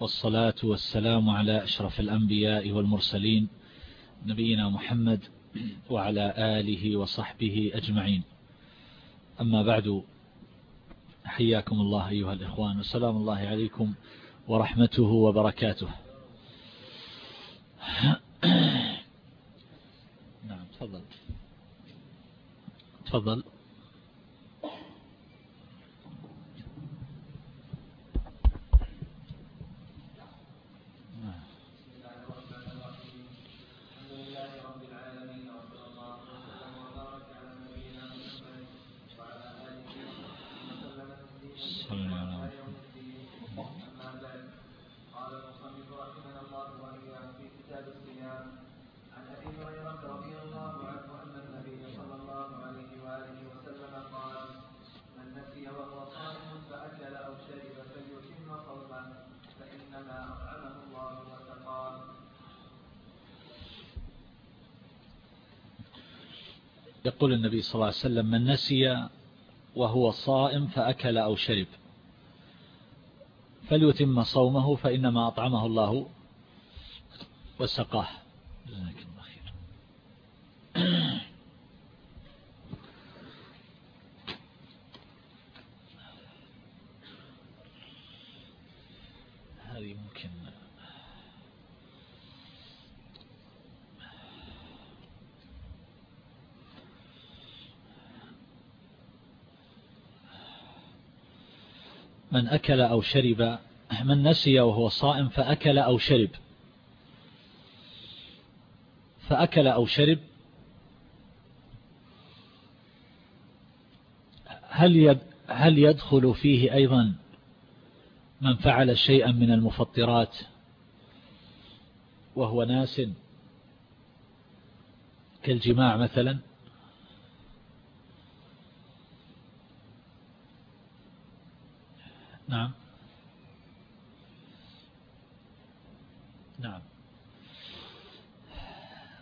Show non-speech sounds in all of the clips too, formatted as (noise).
والصلاة والسلام على أشرف الأنبياء والمرسلين نبينا محمد وعلى آله وصحبه أجمعين. أما بعد حياكم الله أيها الإخوان وسلام الله عليكم ورحمته وبركاته. (coughs) نعم تفضل. تفضل. يقول النبي صلى الله عليه وسلم من نسي وهو صائم فأكل أو شرب فليتم صومه فإنما أطعمه الله وسقاه. أكل أو شرب من نسي وهو صائم فأكل أو شرب. فأكل أو شرب. هل هل يدخل فيه أيضا من فعل شيئا من المفطرات وهو ناس كالجماع مثلا؟ نعم. نعم.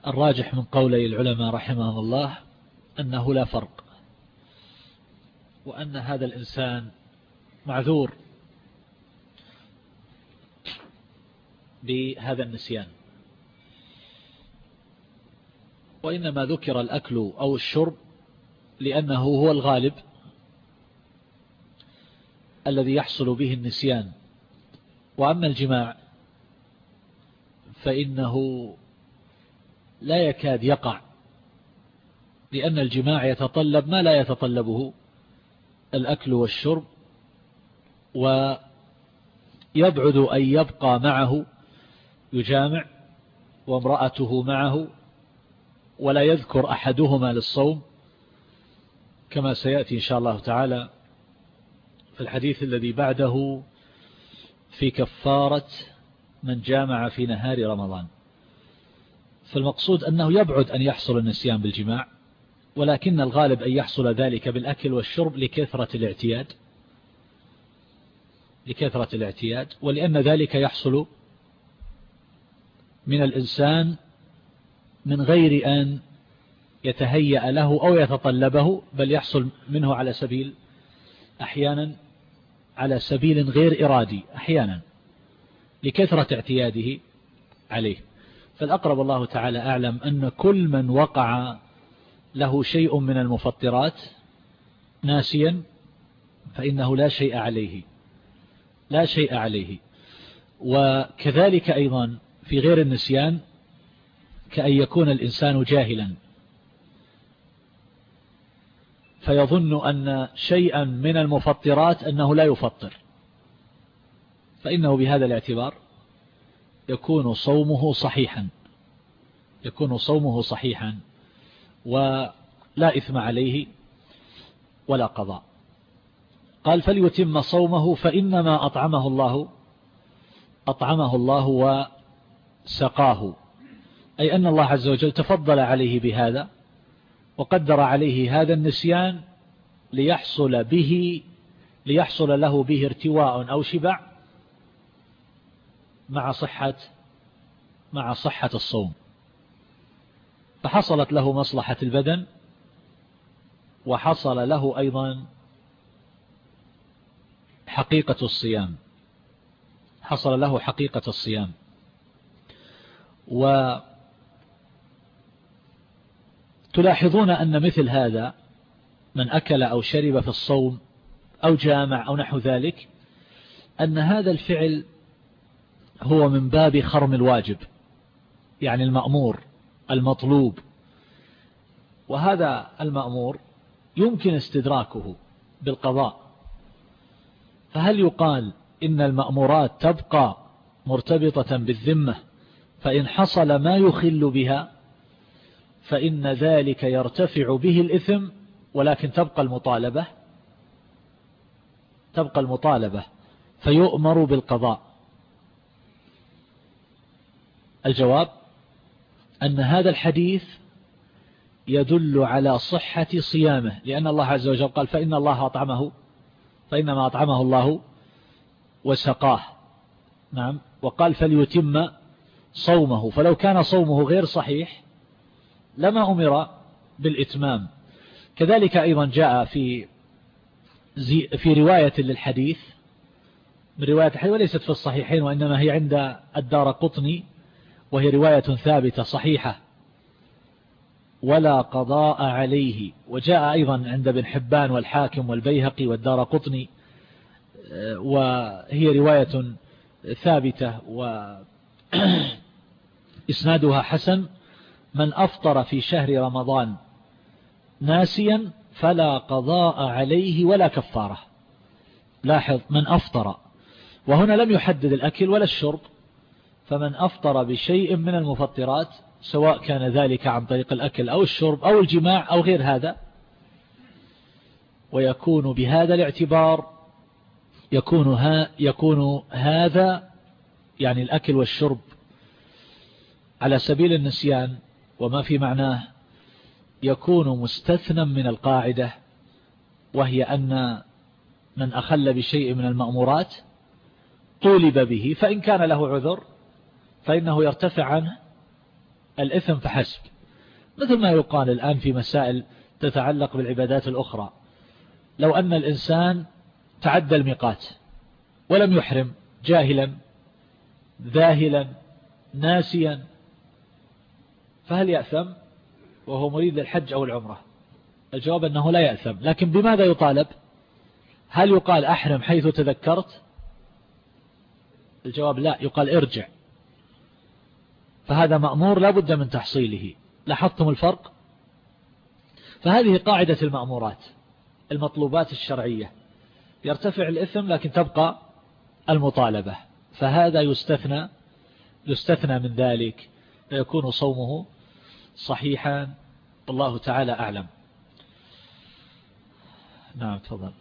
الراجح من قولي العلماء رحمهم الله أنه لا فرق وأن هذا الإنسان معذور بهذا النسيان. وإنما ذكر الأكل أو الشرب لأنه هو الغالب. الذي يحصل به النسيان. وأما الجماع فإنه لا يكاد يقع لأن الجماع يتطلب ما لا يتطلبه الأكل والشرب ويبعد أن يبقى معه يجامع وامرأته معه ولا يذكر أحدهما للصوم كما سيأتي إن شاء الله تعالى. الحديث الذي بعده في كفارة من جامع في نهار رمضان. فالمقصود أنه يبعد أن يحصل النسيان بالجماع ولكن الغالب أن يحصل ذلك بالأكل والشرب لكثرة الاعتياد لكثرة الاعتياد ولأن ذلك يحصل من الإنسان من غير أن يتهيأ له أو يتطلبه بل يحصل منه على سبيل أحيانا على سبيل غير إرادي أحيانا لكثرة اعتياده عليه. فالأقرب الله تعالى أعلم أن كل من وقع له شيء من المفطرات ناسيا فإنه لا شيء عليه لا شيء عليه. وكذلك أيضا في غير النسيان كأن يكون الإنسان جاهلا. فيظن أن شيئا من المفطرات أنه لا يفطر. فإنه بهذا الاعتبار يكون صومه صحيحا. يكون صومه صحيحا ولا إثم عليه ولا قضاء. قال فليتم صومه فإنما أطعمه الله أطعمه الله وسقاه. أي أن الله عز وجل تفضل عليه بهذا وقدر عليه هذا النسيان ليحصل به ليحصل له به ارتواء أو شبع مع صحة مع صحة الصوم. فحصلت له مصلحة البدن وحصل له أيضا حقيقة الصيام. حصل له حقيقة الصيام. وتلاحظون أن مثل هذا من أكل أو شرب في الصوم أو جامع أو نحو ذلك أن هذا الفعل هو من باب خرم الواجب يعني المأمور المطلوب. وهذا المأمور يمكن استدراكه بالقضاء. فهل يقال إن المأمورات تبقى مرتبطة بالذمة فإن حصل ما يخل بها فإن ذلك يرتفع به الإثم ولكن تبقى المطالبة تبقى المطالبة فيؤمر بالقضاء. الجواب أن هذا الحديث يدل على صحة صيامه لأن الله عز وجل قال فإن الله أطعمه فإنما أطعمه الله وسقاه. نعم. وقال فليتم صومه. فلو كان صومه غير صحيح لما أمر بالإتمام. كذلك أيضا جاء في في رواية للحديث من رواية الحديث وليست في الصحيحين وإنما هي عند الدار قطني وهي رواية ثابتة صحيحة. ولا قضاء عليه. وجاء أيضا عند ابن حبان والحاكم والبيهقي والدار قطني وهي رواية ثابتة وإسنادها (clears throat) حسن. من أفطر في شهر رمضان ناسيا فلا قضاء عليه ولا كفارة. لاحظ من أفطر. وهنا لم يحدد الأكل ولا الشرب. فمن أفطر بشيء من المفطرات سواء كان ذلك عن طريق الأكل أو الشرب أو الجماع أو غير هذا ويكون بهذا الاعتبار يكون, ها يكون هذا يعني الأكل والشرب على سبيل النسيان وما في معناه يكون مستثنى من القاعدة وهي أن من أخل بشيء من المأمورات طولب به فإن كان له عذر فإنه يرتفع عنه الإثم فحسب. مثل ما يقال الآن في مسائل تتعلق بالعبادات الأخرى لو أن الإنسان تعدى الميقات ولم يحرم جاهلا ذاهلا ناسيا فهل يأثم؟ وهو مريد للحج أو العمرة. الجواب أنه لا يأثم. لكن بماذا يطالب؟ هل يقال أحرم حيث تذكرت؟ الجواب لا يقال ارجع. فهذا مأمور لا بد من تحصيله. لاحظتم الفرق؟ فهذه قاعدة المأمورات المطلوبات الشرعية. يرتفع الإثم لكن تبقى المطالبة. فهذا يستثنى يستثنى من ذلك فيكون صومه صحيحا. والله تعالى أعلم. نعم تفضل.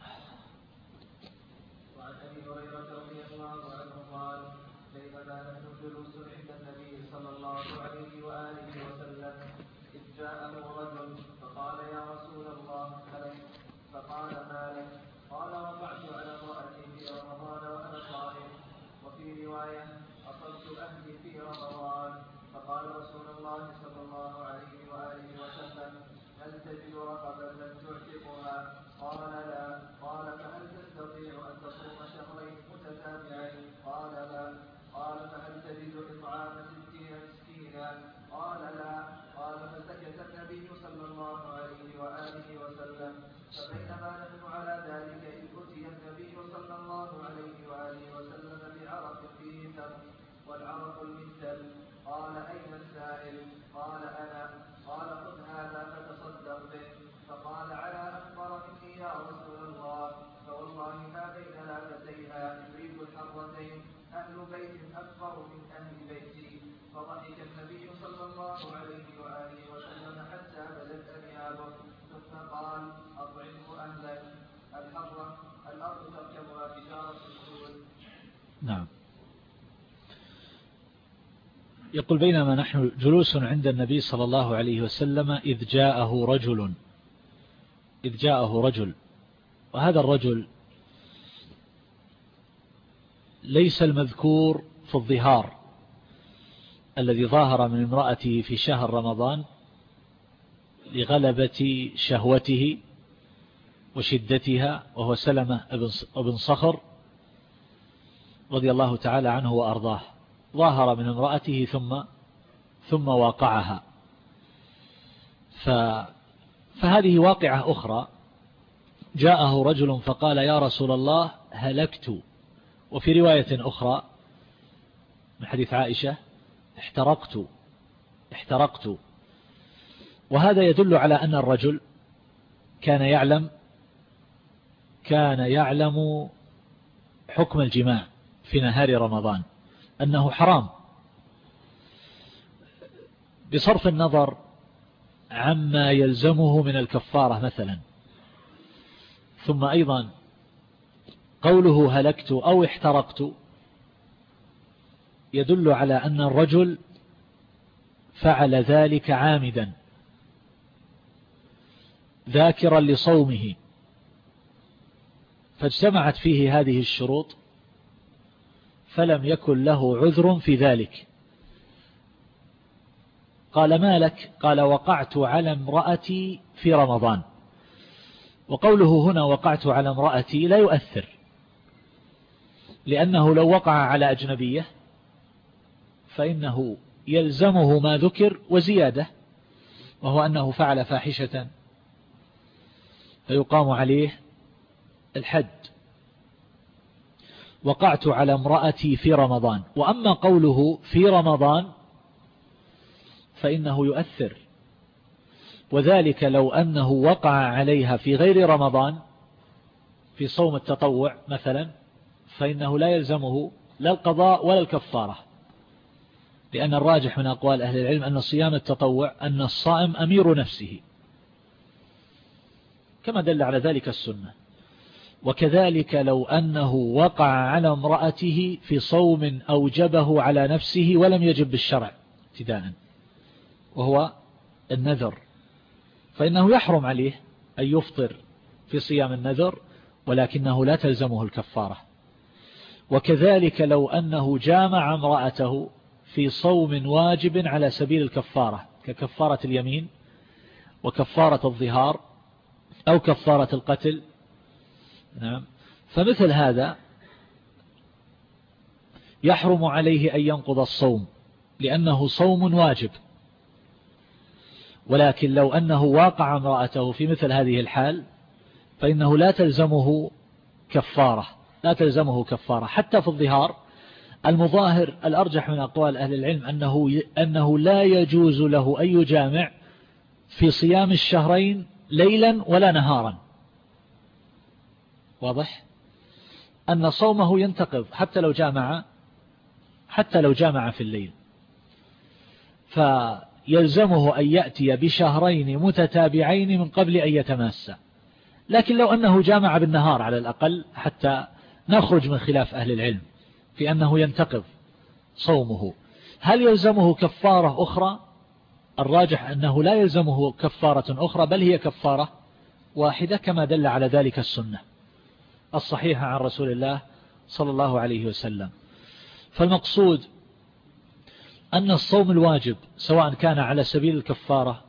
يقول بينما نحن جلوس عند النبي صلى الله عليه وسلم إذ جاءه رجل إذ جاءه رجل. وهذا الرجل ليس المذكور في الظهار الذي ظاهر من امرأته في شهر رمضان لغلبة شهوته وشدتها وهو سلمة بن صخر رضي الله تعالى عنه وأرضاه. ظاهر من امرأته ثم ثم واقعها. ف فهذه واقعة أخرى. جاءه رجل فقال يا رسول الله هلكت. وفي رواية أخرى من حديث عائشة احترقت. احترقت. وهذا يدل على أن الرجل كان يعلم كان يعلم حكم الجماع في نهار رمضان. أنه حرام. بصرف النظر عما يلزمه من الكفارة مثلا. ثم أيضا قوله هلكت أو احترقت يدل على أن الرجل فعل ذلك عامدا ذاكرا لصومه. فاجتمعت فيه هذه الشروط فلم يكن له عذر في ذلك. قال ما لك؟ قال وقعت على امرأتي في رمضان. وقوله هنا وقعت على امرأتي لا يؤثر لأنه لو وقع على أجنبية فإنه يلزمه ما ذكر وزيادة وهو أنه فعل فاحشة فيقام عليه الحد. وقعت على امرأتي في رمضان. وأما قوله في رمضان فإنه يؤثر. وذلك لو أنه وقع عليها في غير رمضان في صوم التطوع مثلا فإنه لا يلزمه لا القضاء ولا الكفارة. لأن الراجح من أقوال أهل العلم أن صيام التطوع أن الصائم أمير نفسه. كما دل على ذلك السنة. وكذلك لو أنه وقع على امرأته في صوم أوجبه على نفسه ولم يجب بالشرع ابتداء وهو النذر. فإنه يحرم عليه أن يفطر في صيام النذر ولكنه لا تلزمه الكفارة. وكذلك لو أنه جامع امرأته في صوم واجب على سبيل الكفارة ككفارة اليمين وكفارة الظهار أو كفارة القتل نعم. فمثل هذا يحرم عليه أن ينقض الصوم لأنه صوم واجب. ولكن لو أنه واقع امرأته في مثل هذه الحال فإنه لا تلزمه كفارة لا تلزمه كفارة. حتى في الظهار المظاهر الأرجح من أقوال أهل العلم أنه, أنه لا يجوز له أن يجامع في صيام الشهرين ليلا ولا نهارا. واضح؟ أن صومه ينتقض حتى لو جامع حتى لو جامع في الليل. فيلزمه أن يأتي بشهرين متتابعين من قبل أن يتماسى لكن لو أنه جامع بالنهار على الأقل حتى نخرج من خلاف أهل العلم في أنه ينتقض صومه. هل يلزمه كفارة أخرى؟ الراجح أنه لا يلزمه كفارة أخرى بل هي كفارة واحدة كما دل على ذلك السنة. الصحيحة عن رسول الله صلى الله عليه وسلم. فالمقصود أن الصوم الواجب سواء كان على سبيل الكفارة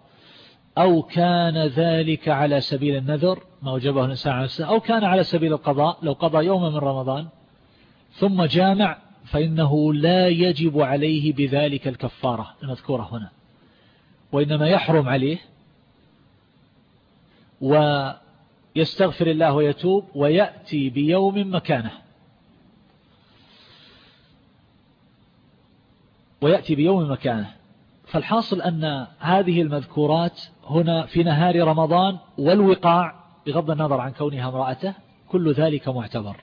أو كان ذلك على سبيل النذر ما وجبه الإنسان على نفسه أو كان على سبيل القضاء لو قضى يوم من رمضان ثم جامع فإنه لا يجب عليه بذلك الكفارة المذكورة هنا. وإنما يحرم عليه ويستغفر الله ويتوب ويأتي بيوم مكانه. ويأتي بيوم مكانه. فالحاصل أن هذه المذكورات هنا في نهار رمضان والوقاع بغض النظر عن كونها امرأته كل ذلك معتبر.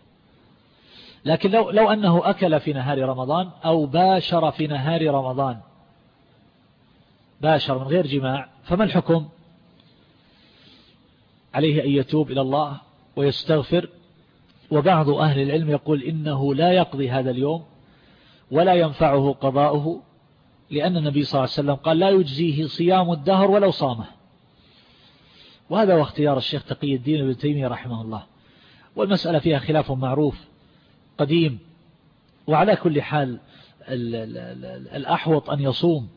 لكن لو, لو أنه أكل في نهار رمضان أو باشر في نهار رمضان باشر من غير جماع فما الحكم؟ عليه أن يتوب إلى الله ويستغفر. وبعض أهل العلم يقول إنه لا يقضي هذا اليوم ولا ينفعه قضاؤه لأن النبي صلى الله عليه وسلم قال لا يجزيه صيام الدهر ولو صامه. وهذا هو اختيار الشيخ تقي الدين ابن تيمية رحمه الله. والمسألة فيها خلاف معروف قديم وعلى كل حال الأحوط أن يصوم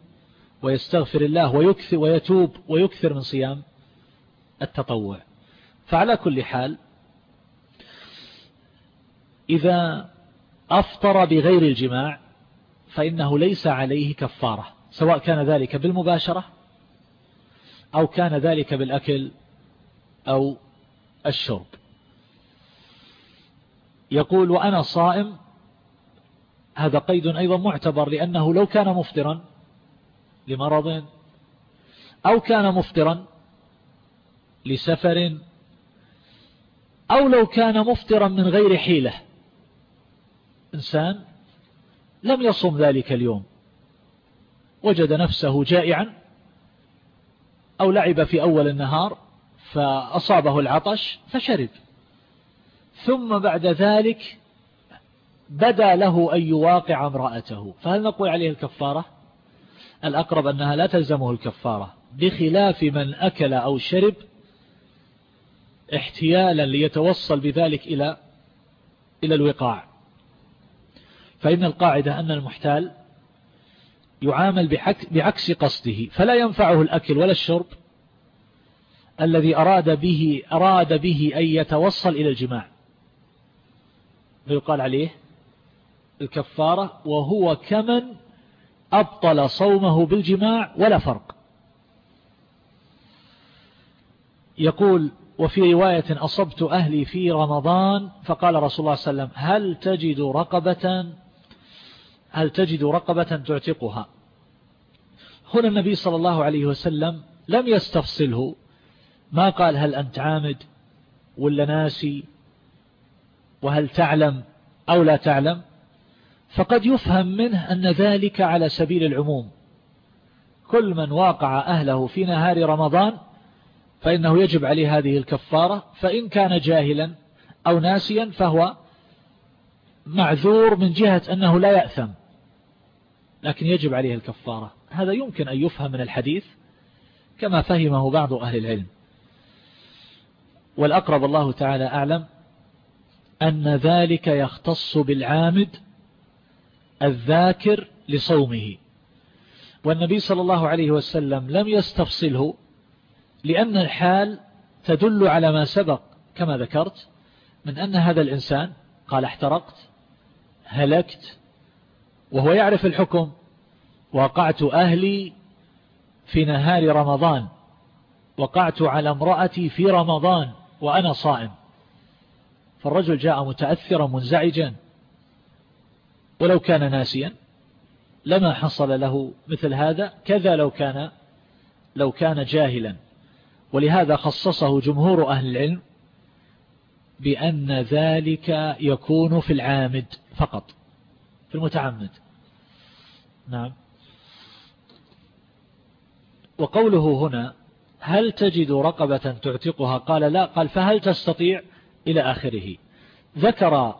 ويستغفر الله ويكثر ويتوب ويكثر من صيام التطوع. فعلى كل حال إذا أفطر بغير الجماع فإنه ليس عليه كفارة سواء كان ذلك بالمباشرة أو كان ذلك بالأكل أو الشرب. يقول وأنا صائم هذا قيد أيضا معتبر لأنه لو كان مفطرا لمرض أو كان مفطرا لسفر أو لو كان مفطرا من غير حيلة. إنسان لم يصم ذلك اليوم. وجد نفسه جائعا أو لعب في أول النهار فأصابه العطش فشرب. ثم بعد ذلك بدا له أن يواقع امرأته. فهل نقول عليه الكفارة؟ الأقرب أنها لا تلزمه الكفارة. بخلاف من أكل أو شرب احتيالا ليتوصل بذلك إلى إلى الوقاع. فإن القاعدة أن المحتال يعامل بعكس قصده فلا ينفعه الأكل ولا الشرب الذي أراد به أراد به أن يتوصل إلى الجماع. فيقال عليه الكفارة وهو كمن أبطل صومه بالجماع ولا فرق. يقول وفي رواية أصبت أهلي في رمضان فقال رسول الله صلى الله عليه وسلم هل تجد رقبة؟ هل تجد رقبة تعتقها؟ هنا النبي صلى الله عليه وسلم لم يستفصله. ما قال هل أنت عامد ولا ناسي وهل تعلم أو لا تعلم؟ فقد يفهم منه أن ذلك على سبيل العموم. كل من واقع أهله في نهار رمضان فإنه يجب عليه هذه الكفارة فإن كان جاهلا أو ناسيا فهو معذور من جهة أنه لا يأثم. لكن يجب عليه الكفارة. هذا يمكن أن يفهم من الحديث كما فهمه بعض أهل العلم. والأقرب الله تعالى أعلم أن ذلك يختص بالعامد الذاكر لصومه. والنبي صلى الله عليه وسلم لم يستفصله لأن الحال تدل على ما سبق كما ذكرت من أن هذا الإنسان قال احترقت هلكت وهو يعرف الحكم وقعت أهلي في نهار رمضان وقعت على امرأتي في رمضان وأنا صائم. فالرجل جاء متأثرا منزعجا ولو كان ناسيا لما حصل له مثل هذا كذا لو كان لو كان جاهلا. ولهذا خصصه جمهور أهل العلم بأن ذلك يكون في العامد فقط في المتعمد. نعم. وقوله هنا هل تجد رقبة تعتقها؟ قال لا قال فهل تستطيع؟ إلى آخره. ذكر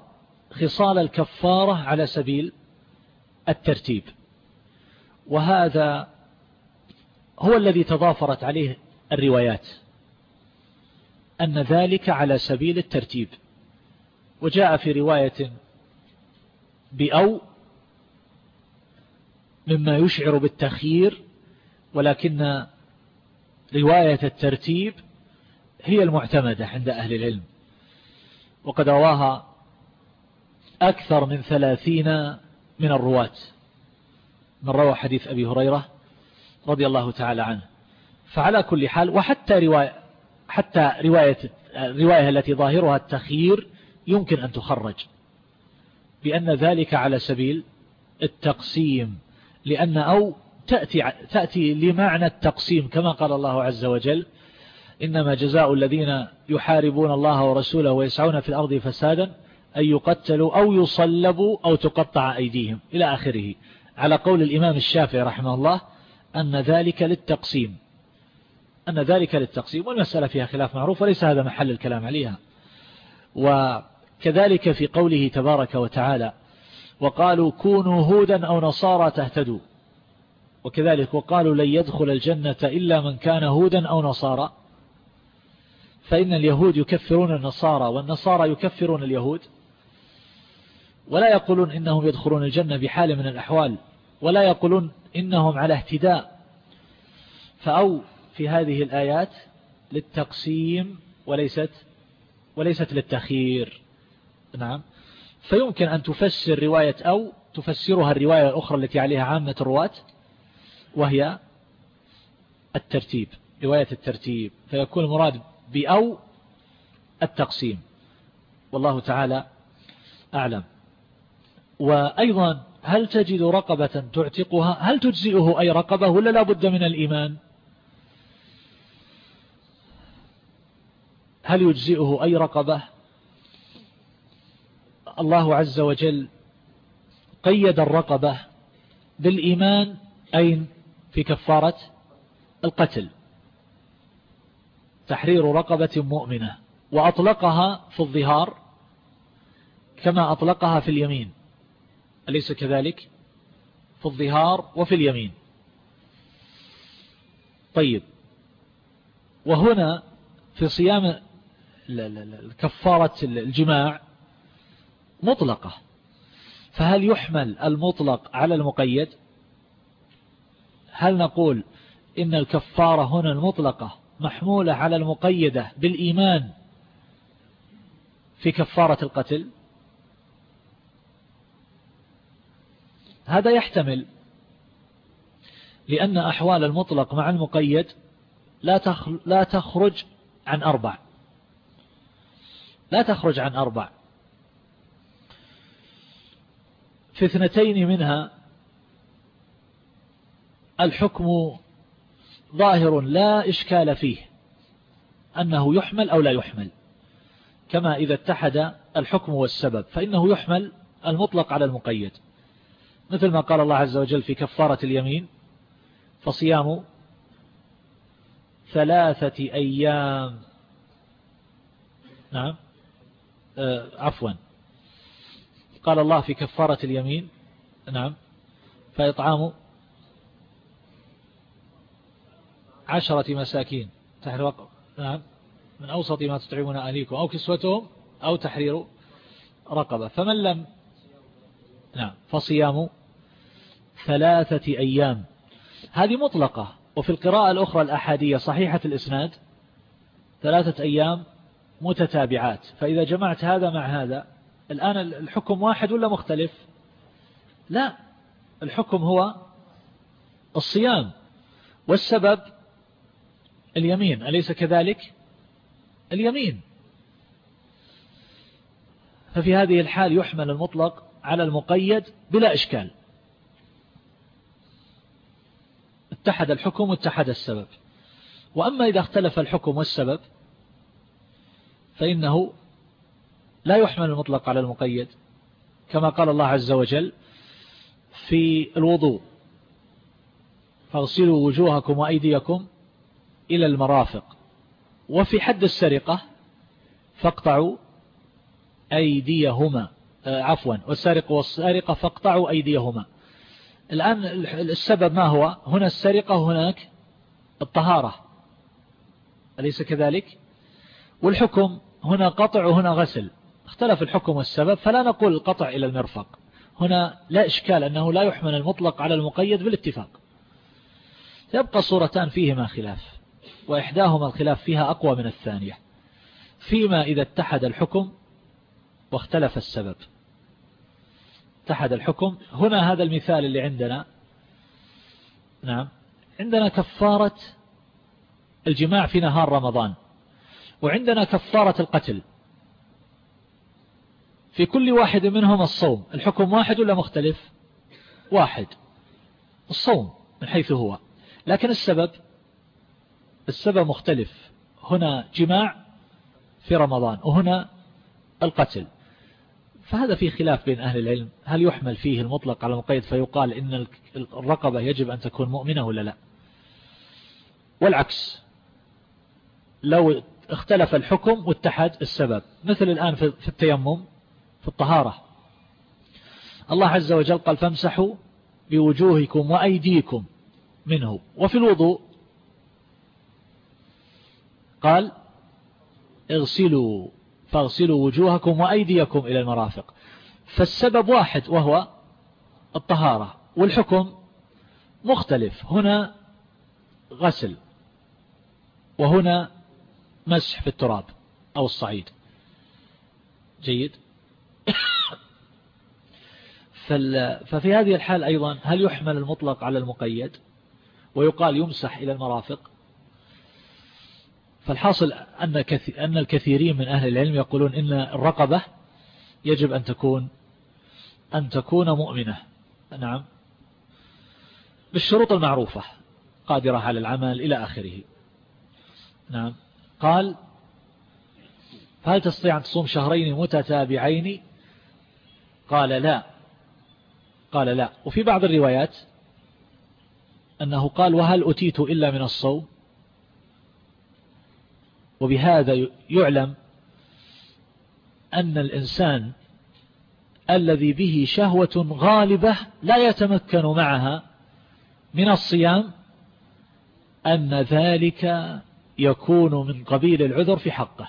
خصال الكفارة على سبيل الترتيب. وهذا هو الذي تضافرت عليه الروايات أن ذلك على سبيل الترتيب وجاء في رواية بأو مما يشعر بالتخيير ولكن رواية الترتيب هي المعتمدة عند أهل العلم. وقد رواها أكثر من ثلاثين من الرواة. من روى حديث أبي هريرة رضي الله تعالى عنه. فعلى كل حال وحتى رواية حتى رواية الرواية التي ظاهرها التخيير يمكن أن تخرج. بأن ذلك على سبيل التقسيم لأن أو تأتي, تأتي لمعنى التقسيم كما قال الله عز وجل إنما جزاء الذين يحاربون الله ورسوله ويسعون في الأرض فسادا أن يقتلوا أو يصلبوا أو تقطع أيديهم. إلى آخره. على قول الإمام الشافعي رحمه الله أن ذلك للتقسيم. أن ذلك للتقسيم والمسألة فيها خلاف معروف وليس هذا محل الكلام عليها. وكذلك في قوله تبارك وتعالى وقالوا كونوا هودا أو نصارى تهتدوا. وكذلك وقالوا لن يدخل الجنة إلا من كان هودا أو نصارى. فإن اليهود يكفرون النصارى والنصارى يكفرون اليهود. ولا يقولون إنهم يدخلون الجنة بحال من الأحوال ولا يقولون إنهم على اهتداء. فأو في هذه الآيات للتقسيم وليست وليست للتخيير نعم. فيمكن أن تفسر رواية أو تفسرها الرواية الأخرى التي عليها عامة الرواة وهي الترتيب رواية الترتيب. فيكون المراد بأو التقسيم. والله تعالى أعلم. وأيضا هل تجد رقبة تعتقها؟ هل تجزئه أي رقبة ولا لا بد من الإيمان؟ هل يجزئه أي رقبة؟ الله عز وجل قيد الرقبة بالإيمان أين؟ في كفارة القتل. تحرير رقبة مؤمنة وأطلقها في الظهار كما أطلقها في اليمين. أليس كذلك؟ في الظهار وفي اليمين. طيب. وهنا في صيام كفارة الجماع مطلقة. فهل يحمل المطلق على المقيد؟ هل نقول إن الكفارة هنا المطلقة محمولة على المقيدة بالإيمان في كفارة القتل؟ هذا يحتمل لأن أحوال المطلق مع المقيد لا تخرج عن أربع. لا تخرج عن أربع. في اثنتين منها الحكم ظاهر لا إشكال فيه أنه يحمل أو لا يحمل. كما إذا اتحد الحكم والسبب فإنه يحمل المطلق على المقيد. مثل ما قال الله عز وجل في كفارة اليمين فصيام ثلاثة أيام. نعم. عفوا. قال الله في كفارة اليمين. نعم. فإطعام عشرة مساكين. تحرير نعم. من أوسط ما تطعمون أهليكم. أو كسوتهم أو تحرير رقبة. فمن لم نعم. فصيام ثلاثة أيام. هذه مطلقة. وفي القراءة الأخرى الأحادية صحيحة الإسناد. ثلاثة أيام متتابعات. فإذا جمعت هذا مع هذا الآن الحكم واحد ولا مختلف؟ لا. الحكم هو الصيام والسبب اليمين. أليس كذلك؟ اليمين. ففي هذه الحال يحمل المطلق على المقيد بلا إشكال. اتحد الحكم واتحد السبب. وأما إذا اختلف الحكم والسبب فإنه لا يحمل المطلق على المقيد كما قال الله عز وجل في الوضوء فاغسلوا وجوهكم وأيديكم إلى المرافق وفي حد السرقة فاقطعوا أيديهما. آه، عفوا والسارق والسارقة فاقطعوا أيديهما. الآن السبب ما هو؟ هنا السرقة وهناك الطهارة أليس كذلك؟ والحكم هنا قطع وهنا غسل. اختلف الحكم والسبب فلا نقول القطع إلى المرفق. هنا لا إشكال أنه لا يحمل المطلق على المقيد بالاتفاق. يبقى صورتان فيهما خلاف وإحداهما الخلاف فيها أقوى من الثانية. فيما إذا اتحد الحكم واختلف السبب. اتحد الحكم. هنا هذا المثال اللي عندنا. نعم. عندنا كفارة الجماع في نهار رمضان. وعندنا كفارة القتل. في كل واحد منهم الصوم. الحكم واحد ولا مختلف؟ واحد. الصوم من حيث هو. لكن السبب السبب مختلف. هنا جماع في رمضان وهنا القتل. فهذا في خلاف بين أهل العلم. هل يحمل فيه المطلق على المقيد فيقال إن الرقبة يجب أن تكون مؤمنة ولا لا؟ والعكس. لو اختلف الحكم واتحد السبب. مثل الآن في التيمم في الطهارة. الله عز وجل قال فامسحوا بوجوهكم وأيديكم منه. وفي الوضوء قال اغسلوا فاغسلوا وجوهكم وأيديكم إلى المرافق. فالسبب واحد وهو الطهارة والحكم مختلف. هنا غسل وهنا مسح في التراب أو الصعيد. جيد. (coughs) ففي هذه الحال أيضا هل يحمل المطلق على المقيد؟ ويقال يمسح إلى المرافق. فالحاصل أن أن الكثيرين من أهل العلم يقولون إن الرقبة يجب أن تكون أن تكون مؤمنة. نعم. بالشروط المعروفة قادرة على العمل إلى آخره. نعم. قال فهل تستطيع أن تصوم شهرين متتابعين؟ قال لا. قال لا. وفي بعض الروايات أنه قال وهل أتيت إلا من الصوم؟ وبهذا يعلم أن الإنسان الذي به شهوة غالبة لا يتمكن معها من الصيام أن ذلك يكون من قبيل العذر في حقه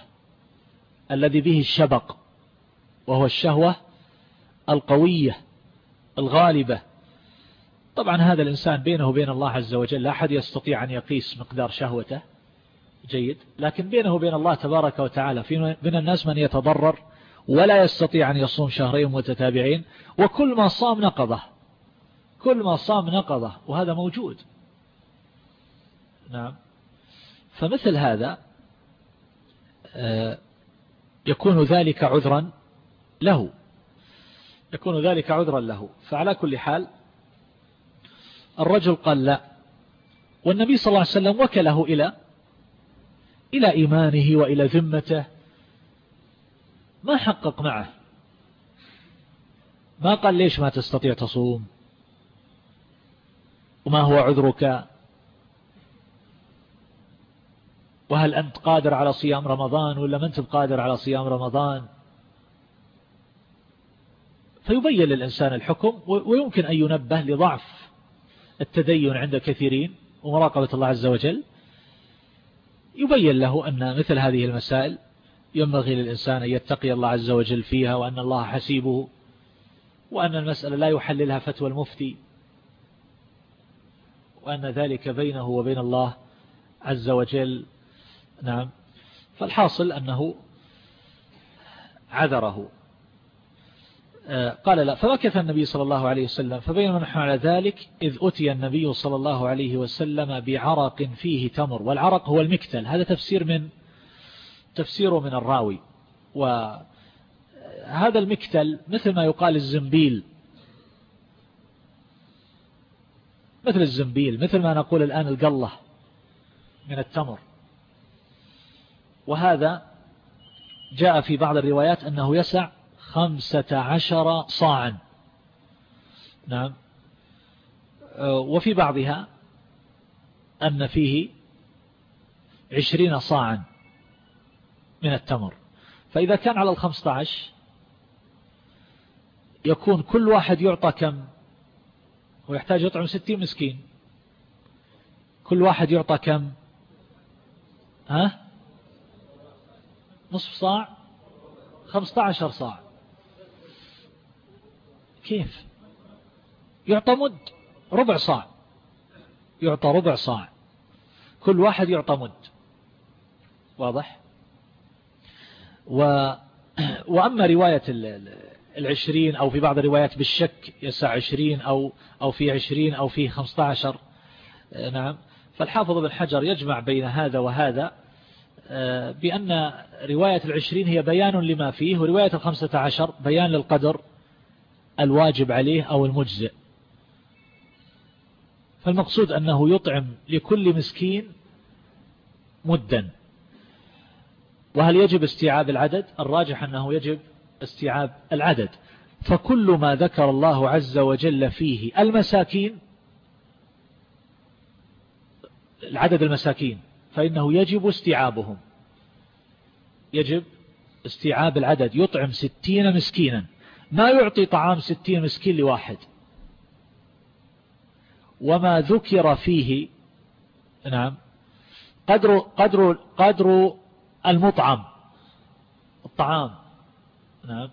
الذي به الشبق وهو الشهوة القوية الغالبة. طبعا هذا الإنسان بينه وبين الله عز وجل لا أحد يستطيع أن يقيس مقدار شهوته. جيد. لكن بينه وبين الله تبارك وتعالى في من الناس من يتضرر ولا يستطيع أن يصوم شهرين متتابعين وكل ما صام نقضه. كل ما صام نقضه وهذا موجود. نعم. فمثل هذا آه، يكون ذلك عذرا له. يكون ذلك عذرا له. فعلى كل حال الرجل قال لا. والنبي صلى الله عليه وسلم وكله إلى إلى إيمانه وإلى ذمته. ما حقق معه. ما قال ليش ما تستطيع تصوم؟ وما هو عذرك؟ وهل أنت قادر على صيام رمضان ولا ما أنت قادر على صيام رمضان؟ فيبين للإنسان الحكم ويمكن أن ينبه لضعف التدين عند كثيرين ومراقبة الله عز وجل. يبين له أن مثل هذه المسائل ينبغي للإنسان أن يتقي الله عز وجل فيها وأن الله حسيبه وأن المسألة لا يحللها فتوى المفتي وأن ذلك بينه وبين الله عز وجل نعم. فالحاصل أنه عذره. آه، قال لا فمكث النبي صلى الله عليه وسلم فبينما نحن على ذلك؟ إذ أتي النبي صلى الله عليه وسلم بعرق فيه تمر والعرق هو المكتل. هذا تفسير من تفسيره من الراوي. وهذا المكتل مثل ما يقال الزنبيل. مثل الزنبيل مثل ما نقول الآن القلة من التمر. وهذا جاء في بعض الروايات أنه يسع خمسة عشر صاعا. نعم. وفي بعضها أن فيه عشرين صاعا من التمر. فإذا كان على الخمسة عشر يكون كل واحد يعطى كم؟ ويحتاج يطعم ستين مسكين. كل واحد يعطى كم؟ ها؟ نصف صاع خمسة عشر صاع. كيف؟ يعطى مد ربع صاع. يعطى ربع صاع. كل واحد يعطى مد. واضح؟ و (clears throat) وأما رواية العشرين أو في بعض الروايات بالشك يسع عشرين أو, أو في عشرين أو في خمسة عشر نعم. فالحافظ بن حجر يجمع بين هذا وهذا بأن رواية العشرين هي بيان لما فيه ورواية الخمسة عشر بيان للقدر الواجب عليه أو المجزئ. فالمقصود أنه يطعم لكل مسكين مدا. وهل يجب استيعاب العدد؟ الراجح أنه يجب استيعاب العدد. فكل ما ذكر الله عز وجل فيه المساكين العدد المساكين فإنه يجب استيعابهم. يجب استيعاب العدد. يطعم ستين مسكينا. ما يعطي طعام ستين مسكين لواحد. وما ذكر فيه نعم قدر, قدر, قدر المطعم. الطعام نعم.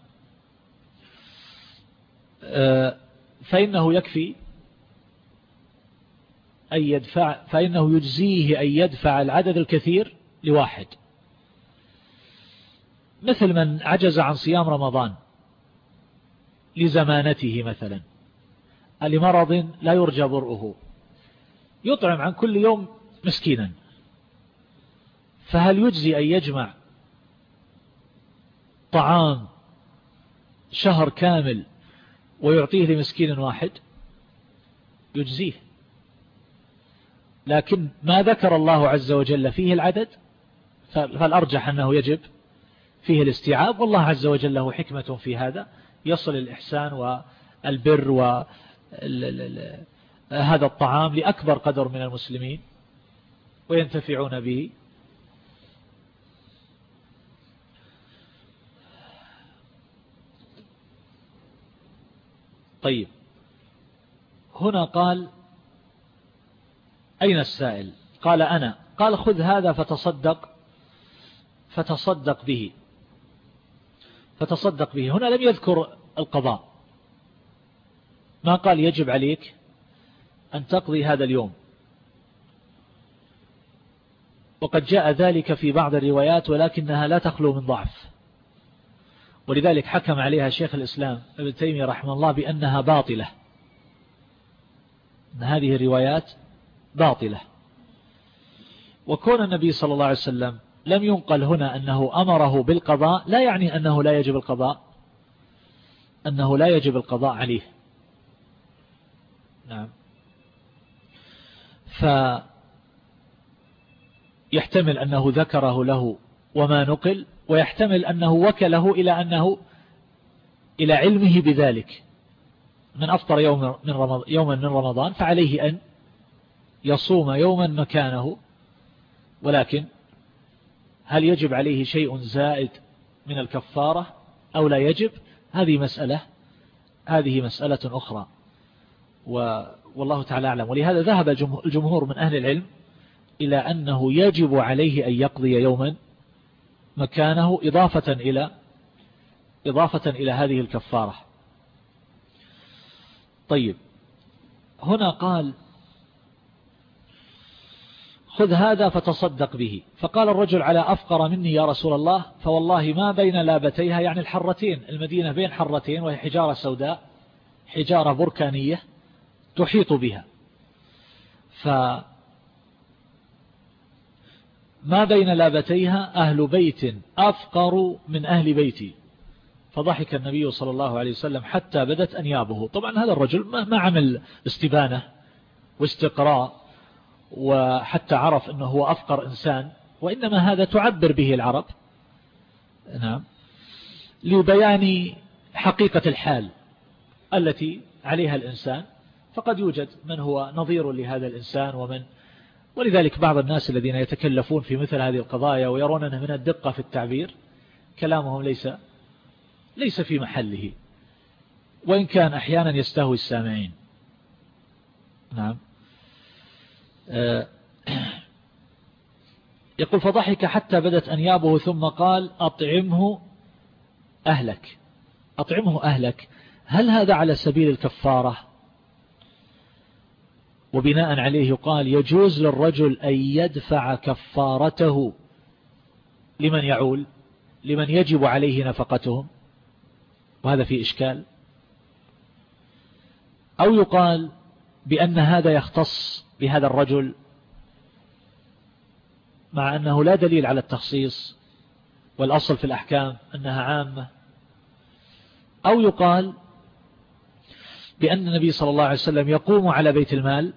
آه، فإنه يكفي أن يدفع فإنه يجزيه أن يدفع العدد الكثير لواحد. مثل من عجز عن صيام رمضان لزمانته مثلا لمرض لا يرجى برؤه يطعم عن كل يوم مسكينا فهل يجزي أن يجمع طعام شهر كامل ويعطيه لمسكين واحد؟ يجزيه. لكن ما ذكر الله عز وجل فيه العدد فالأرجح أنه يجب فيه الاستيعاب والله عز وجل له حكمة في هذا يصل الإحسان والبر وهذا الطعام لأكبر قدر من المسلمين وينتفعون به. طيب هنا قال أين السائل؟ قال أنا. قال خذ هذا فتصدق فتصدق به فتصدق به. هنا لم يذكر القضاء. ما قال يجب عليك أن تقضي هذا اليوم؟ وقد جاء ذلك في بعض الروايات ولكنها لا تخلو من ضعف. ولذلك حكم عليها شيخ الإسلام ابن تيمية رحمه الله بأنها باطلة. هذه الروايات باطلة. وكون النبي صلى الله عليه وسلم لم ينقل هنا أنه أمره بالقضاء لا يعني أنه لا يجب القضاء أنه لا يجب القضاء عليه. نعم. فيحتمل أنه ذكره له وما نقل ويحتمل أنه وكله إلى أنه إلى علمه بذلك. من أفطر يوم من رمضان يوما من رمضان فعليه أن يصوم يوما مكانه ولكن هل يجب عليه شيء زائد من الكفارة أو لا يجب؟ هذه مسألة هذه مسألة أخرى. والله تعالى أعلم. ولهذا ذهب الجمهور من أهل العلم إلى أنه يجب عليه أن يقضي يوما مكانه إضافة إلى إضافة إلى هذه الكفارة. طيب هنا قال خذ هذا فتصدق به. فقال الرجل على أفقر مني يا رسول الله فوالله ما بين لابتيها يعني الحرتين المدينة بين حرتين وهي حجارة سوداء حجارة بركانية تحيط بها. فما بين لابتيها أهل بيت أفقر من أهل بيتي. فضحك النبي صلى الله عليه وسلم حتى بدت أنيابه. طبعا هذا الرجل ما عمل استبانة واستقراء. وحتى عرف أنه هو أفقر إنسان وإنما هذا تعبر به العرب. نعم. لبيان حقيقة الحال التي عليها الإنسان فقد يوجد من هو نظير لهذا الإنسان ومن ولذلك بعض الناس الذين يتكلفون في مثل هذه القضايا ويرون أنه من الدقة في التعبير كلامهم ليس ليس في محله. وإن كان أحيانا يستهوي السامعين. نعم. يقول فضحك حتى بدت أنيابه ثم قال أطعمه أهلك. أطعمه أهلك. هل هذا على سبيل الكفارة؟ وبناء عليه يقال يجوز للرجل أن يدفع كفارته. لمن يعول؟ لمن يجب عليه نفقتهم؟ وهذا في إشكال. أو يقال بأن هذا يختص بهذا الرجل مع أنه لا دليل على التخصيص والأصل في الأحكام أنها عامة أو يقال بأن النبي صلى الله عليه وسلم يقوم على بيت المال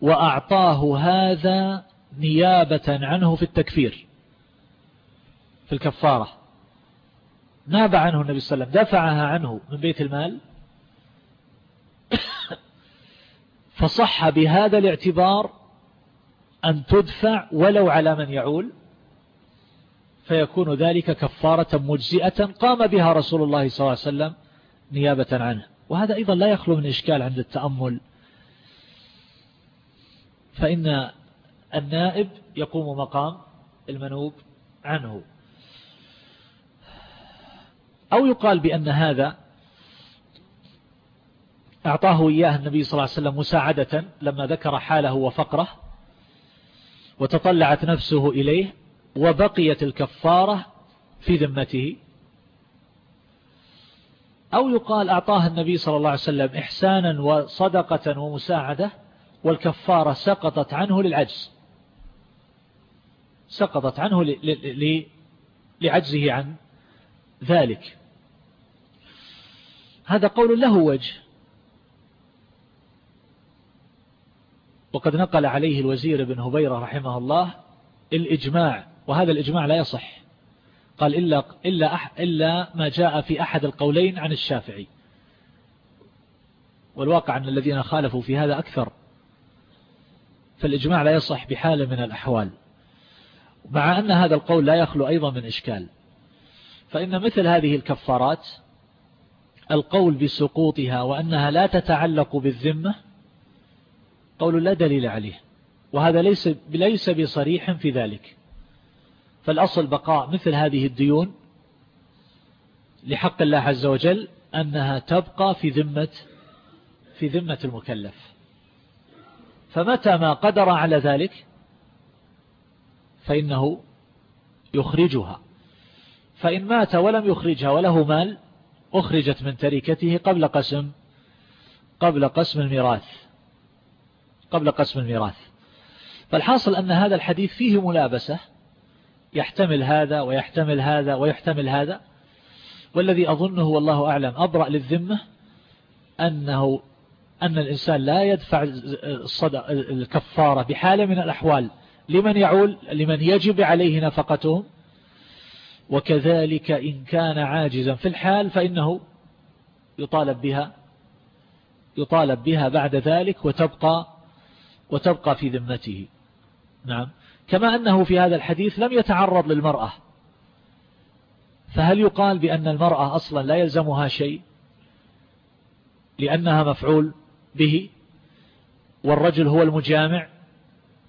وأعطاه هذا نيابة عنه في التكفير في الكفارة. ناب عنه النبي صلى الله عليه وسلم دفعها عنه من بيت المال. فصح بهذا الاعتبار أن تدفع ولو على من يعول فيكون ذلك كفارة مجزئة قام بها رسول الله صلى الله عليه وسلم نيابة عنه. وهذا أيضا لا يخلو من إشكال عند التأمل. فإن النائب يقوم مقام المنوب عنه. أو يقال بأن هذا أعطاه إياه النبي صلى الله عليه وسلم مساعدة لما ذكر حاله وفقره وتطلعت نفسه إليه وبقيت الكفارة في ذمته. أو يقال أعطاها النبي صلى الله عليه وسلم إحسانا وصدقة ومساعدة والكفارة سقطت عنه للعجز. سقطت عنه لعجزه عن ذلك. هذا قول له وجه. وقد نقل عليه الوزير بن هبيرة رحمه الله الإجماع وهذا الإجماع لا يصح. قال إلا, إلا, أح إلا ما جاء في أحد القولين عن الشافعي. والواقع أن الذين خالفوا في هذا أكثر. فالإجماع لا يصح بحال من الأحوال. مع أن هذا القول لا يخلو أيضا من إشكال. فإن مثل هذه الكفارات القول بسقوطها وأنها لا تتعلق بالذمة قول لا دليل عليه. وهذا ليس ليس بصريح في ذلك. فالأصل بقاء مثل هذه الديون لحق الله عز وجل أنها تبقى في ذمة في ذمة المكلف. فمتى ما قدر على ذلك فإنه يخرجها. فإن مات ولم يخرجها وله مال أخرجت من تركته قبل قسم قبل قسم الميراث. قبل قسم الميراث. فالحاصل أن هذا الحديث فيه ملابسة يحتمل هذا ويحتمل هذا ويحتمل هذا. والذي أظنه والله أعلم أبرأ للذمة أنه أن الإنسان لا يدفع الكفارة بحالة من الأحوال. لمن يعول؟ لمن يجب عليه نفقتهم. وكذلك إن كان عاجزا في الحال فإنه يطالب بها يطالب بها بعد ذلك وتبقى وتبقى في ذمته. نعم. كما أنه في هذا الحديث لم يتعرض للمرأة. فهل يقال بأن المرأة أصلا لا يلزمها شيء؟ لأنها مفعول به؟ والرجل هو المجامع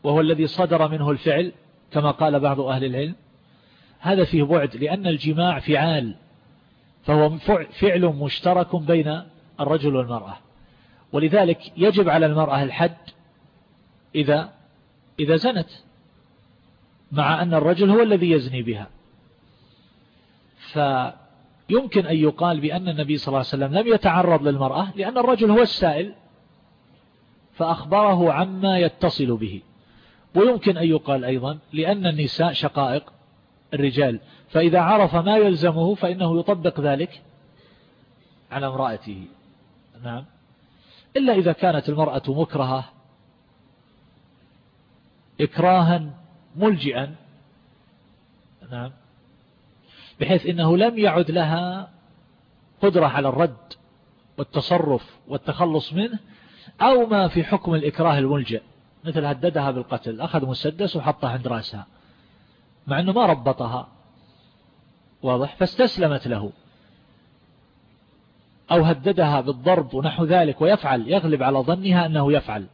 وهو الذي صدر منه الفعل كما قال بعض أهل العلم. هذا فيه بعد لأن الجماع فعال فهو فعل مشترك بين الرجل والمرأة. ولذلك يجب على المرأة الحد إذا إذا زنت. مع أن الرجل هو الذي يزني بها. فيمكن أن يقال بأن النبي صلى الله عليه وسلم لم يتعرض للمرأة لأن الرجل هو السائل فأخبره عما يتصل به. ويمكن أن يقال أيضا لأن النساء شقائق الرجال. فإذا عرف ما يلزمه فإنه يطبق ذلك على امرأته. نعم. إلا إذا كانت المرأة مكرهة إكراها ملجئا. نعم. بحيث إنه لم يعد لها قدرة على الرد والتصرف والتخلص منه أو ما في حكم الإكراه الملجئ مثل هددها بالقتل أخذ مسدس وحطها عند رأسها مع أنه ما ربطها. واضح؟ فاستسلمت له. أو هددها بالضرب ونحو ذلك ويفعل يغلب على ظنها أنه يفعل.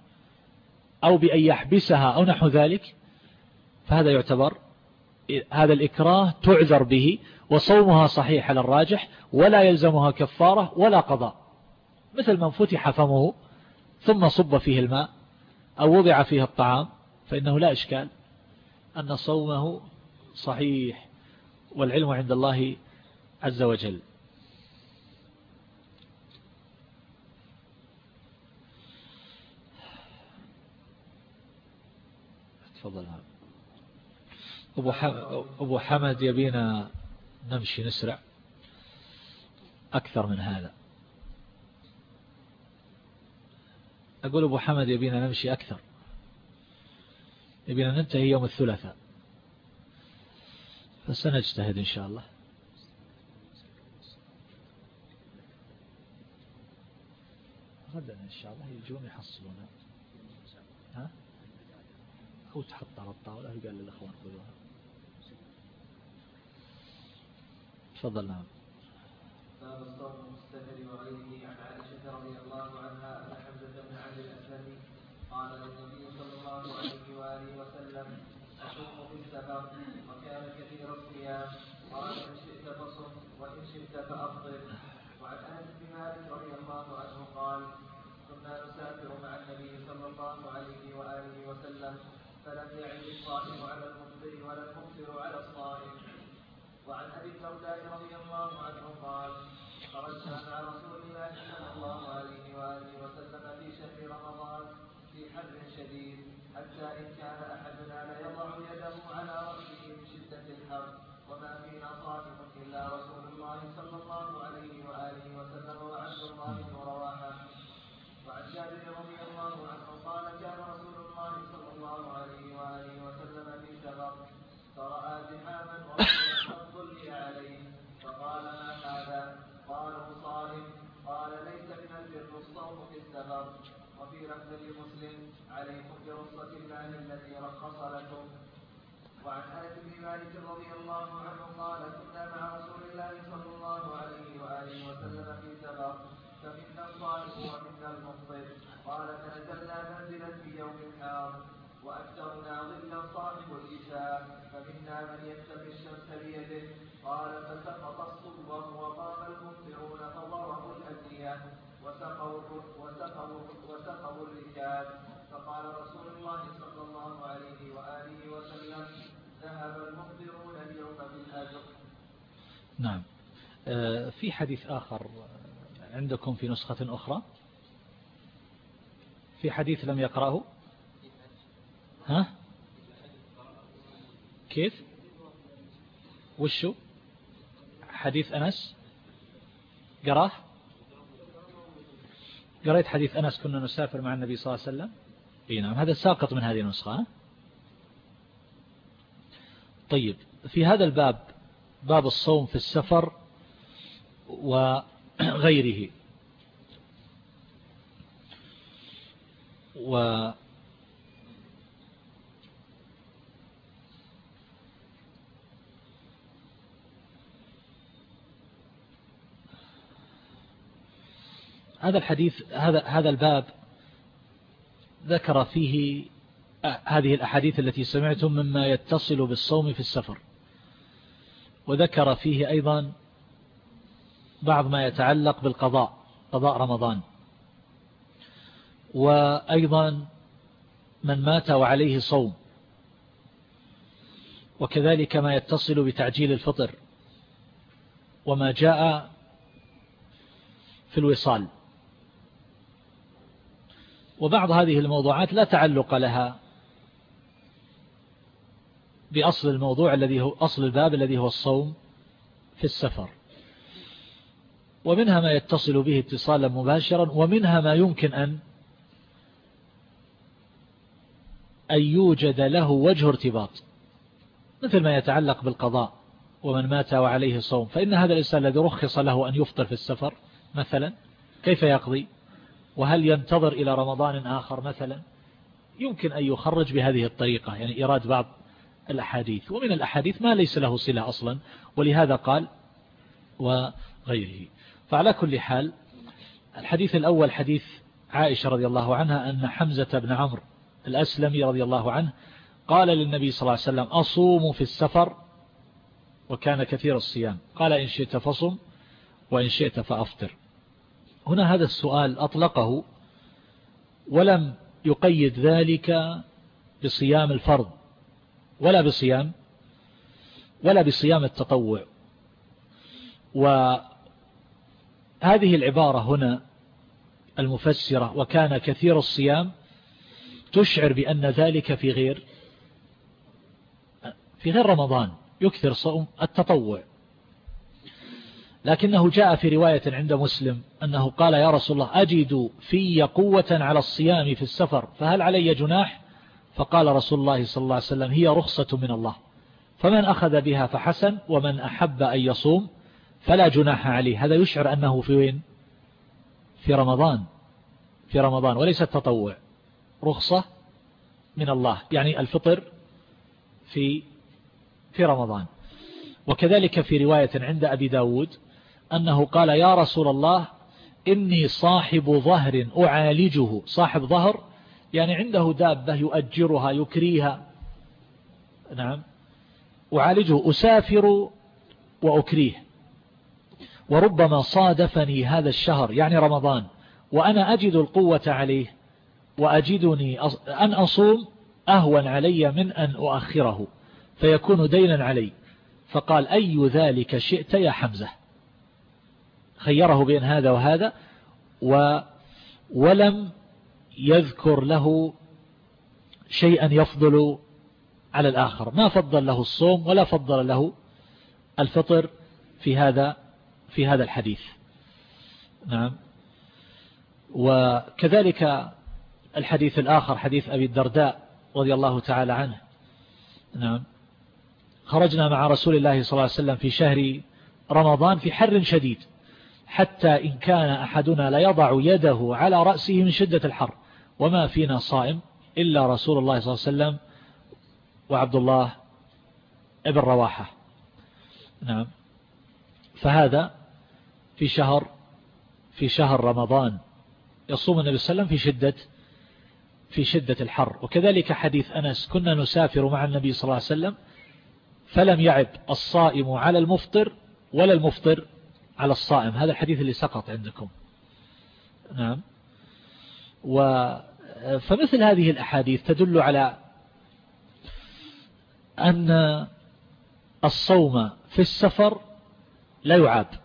أو بأن يحبسها أو نحو ذلك فهذا يعتبر هذا الإكراه تعذر به وصومها صحيح على الراجح ولا يلزمها كفارة ولا قضاء. مثل من فتح فمه ثم صب فيه الماء أو وضع فيه الطعام فإنه لا إشكال أن صومه صحيح والعلم عند الله عز وجل. تفضل أبو حمد, أبو حمد يبينا نمشي نسرع أكثر من هذا. أقول أبو حمد يبينا نمشي أكثر. يبينا ننتهي يوم الثلاثاء فسنجتهد إن شاء الله. غدا إن شاء الله يجون يحصلون. أو تحط على الطاولة قال للأخوان خذوها. تفضل نعم. باب الصوم وغيره عن عائشة رضي الله عنها أن حمزة بن عبد الأسلم قال للنبي صلى الله عليه وآله وسلم أصوم في السفر وكان كثير الصيام قال إن شئت فصم وإن شئت فأفطر وعن أنس بن مالك رضي الله عنه قال كنا نسافر مع النبي صلى الله عليه وآله وسلم فلم يعد الصائم على المفطر ولا المفطر على الصائم وعن ابي الدرداء رضي الله عنه قال نعم آه، في حديث آخر عندكم في نسخة أخرى؟ في حديث لم يقرأه؟ ها؟ كيف؟ وشو؟ حديث أنس؟ قراه؟ قريت حديث أنس كنا نسافر مع النبي صلى الله عليه وسلم؟ إي نعم هذا ساقط من هذه النسخة طيب في هذا الباب باب الصوم في السفر وغيره. و هذا الحديث هذا هذا الباب ذكر فيه هذه الأحاديث التي سمعتم مما يتصل بالصوم في السفر وذكر فيه أيضا بعض ما يتعلق بالقضاء قضاء رمضان. وأيضا من مات وعليه صوم. وكذلك ما يتصل بتعجيل الفطر. وما جاء في الوصال. وبعض هذه الموضوعات لا تعلق لها بأصل الموضوع الذي هو أصل الباب الذي هو الصوم في السفر. ومنها ما يتصل به اتصالا مباشرا ومنها ما يمكن أن أن يوجد له وجه ارتباط مثل ما يتعلق بالقضاء ومن مات وعليه صوم. فإن هذا الإنسان الذي رخص له أن يفطر في السفر مثلا كيف يقضي؟ وهل ينتظر إلى رمضان آخر مثلا؟ يمكن أن يخرج بهذه الطريقة يعني إيراد بعض الأحاديث. ومن الأحاديث ما ليس له صلة أصلا ولهذا قال وغيره. فعلى كل حال الحديث الأول حديث عائشة رضي الله عنها أن حمزة بن عمرو الأسلمي رضي الله عنه قال للنبي صلى الله عليه وسلم أصوم في السفر وكان كثير الصيام. قال إن شئت فصم وإن شئت فأفطر. هنا هذا السؤال أطلقه ولم يقيد ذلك بصيام الفرض ولا بصيام ولا بصيام التطوع. وهذه العبارة هنا المفسرة وكان كثير الصيام تشعر بأن ذلك في غير في غير رمضان يكثر صوم التطوع. لكنه جاء في رواية عند مسلم أنه قال يا رسول الله أجد في قوة على الصيام في السفر فهل علي جناح؟ فقال رسول الله صلى الله عليه وسلم هي رخصة من الله فمن أخذ بها فحسن ومن أحب أن يصوم فلا جناح عليه. هذا يشعر أنه في وين؟ في رمضان. في رمضان. وليس التطوع. رخصة من الله. يعني الفطر في في رمضان. وكذلك في رواية عند أبي داود أنه قال يا رسول الله إني صاحب ظهر أعالجه. صاحب ظهر يعني عنده دابة يؤجرها يكريها. نعم. أعالجه أسافر وأكريه. وربما صادفني هذا الشهر يعني رمضان وأنا أجد القوة عليه وأجدني أن أصوم أهون علي من أن أؤخره فيكون دينا علي. فقال أي ذلك شئت يا حمزة؟ خيره بين هذا وهذا و ولم يذكر له شيئا يفضل على الآخر. ما فضل له الصوم ولا فضل له الفطر في هذا في هذا الحديث. نعم. وكذلك الحديث الآخر حديث أبي الدرداء رضي الله تعالى عنه. نعم. خرجنا مع رسول الله صلى الله عليه وسلم في شهر رمضان في حر شديد حتى إن كان أحدنا ليضع يده على رأسه من شدة الحر. وما فينا صائم إلا رسول الله صلى الله عليه وسلم وعبد الله ابن رواحة. نعم. فهذا في شهر في شهر رمضان. يصوم النبي صلى الله عليه وسلم في شدة في شدة الحر. وكذلك حديث أنس كنا نسافر مع النبي صلى الله عليه وسلم فلم يعب الصائم على المفطر ولا المفطر على الصائم. هذا الحديث اللي سقط عندكم. نعم. و فمثل هذه الأحاديث تدل على أن الصوم في السفر لا يعاب.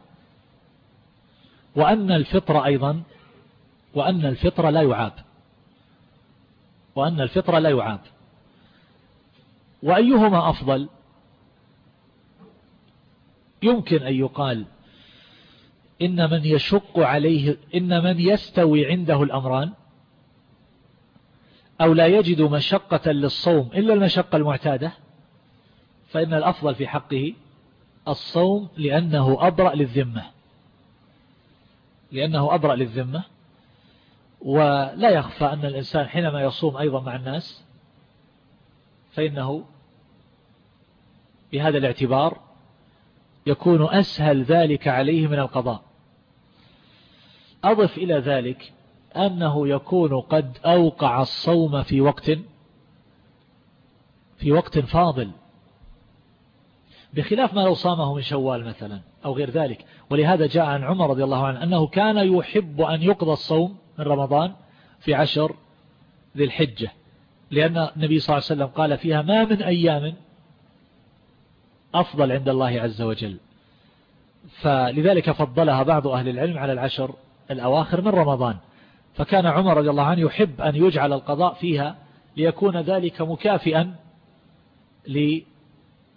وأن الفطر أيضا وأن الفطر لا يعاب. وأن الفطر لا يعاب. وأيهما أفضل؟ يمكن أن يقال إن من يشق عليه إن من يستوي عنده الأمران أو لا يجد مشقة للصوم إلا المشقة المعتادة فإن الأفضل في حقه الصوم لأنه أبرأ للذمة. لأنه أبرأ للذمة ولا يخفى أن الإنسان حينما يصوم أيضا مع الناس فإنه بهذا الاعتبار يكون أسهل ذلك عليه من القضاء. أضف إلى ذلك أنه يكون قد أوقع الصوم في وقت في وقت فاضل. بخلاف ما لو صامه من شوال مثلا أو غير ذلك. ولهذا جاء عن عمر رضي الله عنه أنه كان يحب أن يقضى الصوم من رمضان في عشر ذي الحجة لأن النبي صلى الله عليه وسلم قال فيها ما من أيام أفضل عند الله عز وجل. فلذلك فضلها بعض أهل العلم على العشر الأواخر من رمضان. فكان عمر رضي الله عنه يحب أن يجعل القضاء فيها ليكون ذلك مكافئا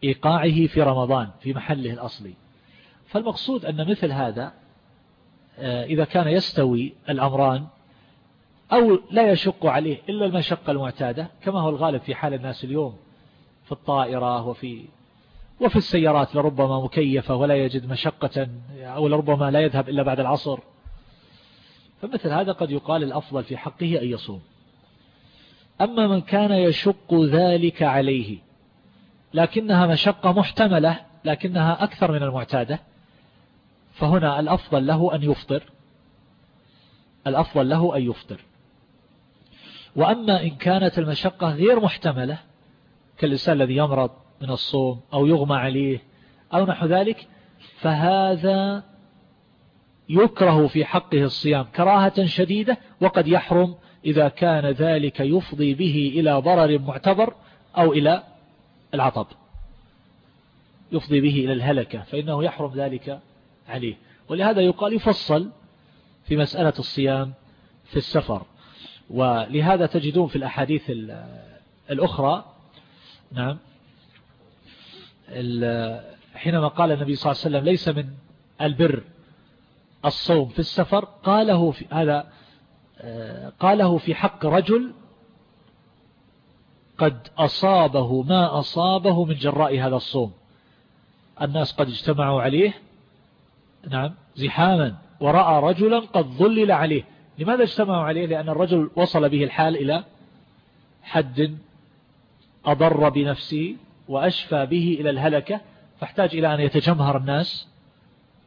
لإيقاعه في رمضان في محله الأصلي. فالمقصود أن مثل هذا آه، إذا كان يستوي الأمران أو لا يشق عليه إلا المشقة المعتادة كما هو الغالب في حال الناس اليوم في الطائرة وفي وفي السيارات لربما مكيفة ولا يجد مشقة أو لربما لا يذهب إلا بعد العصر. فمثل هذا قد يقال الأفضل في حقه أن يصوم. أما من كان يشق ذلك عليه لكنها مشقة محتملة لكنها أكثر من المعتادة. فهنا الأفضل له أن يفطر. الأفضل له أن يفطر. وأما إن كانت المشقة غير محتملة كالإنسان الذي يمرض من الصوم أو يغمى عليه أو نحو ذلك فهذا يكره في حقه الصيام كراهة شديدة وقد يحرم إذا كان ذلك يفضي به إلى ضرر معتبر أو إلى العطب. يفضي به إلى الهلكة فإنه يحرم ذلك عليه. ولهذا يقال يفصل في مسألة الصيام في السفر. ولهذا تجدون في الأحاديث الأخرى نعم حينما قال النبي صلى الله عليه وسلم ليس من البر الصوم في السفر قاله في هذا قاله في حق رجل قد أصابه ما أصابه من جراء هذا الصوم. الناس قد اجتمعوا عليه نعم زحاما ورأى رجلا قد ظلل عليه. لماذا اجتمعوا عليه؟ لأن الرجل وصل به الحال إلى حد أضر بنفسه وأشفى به إلى الهلكة فاحتاج إلى أن يتجمهر الناس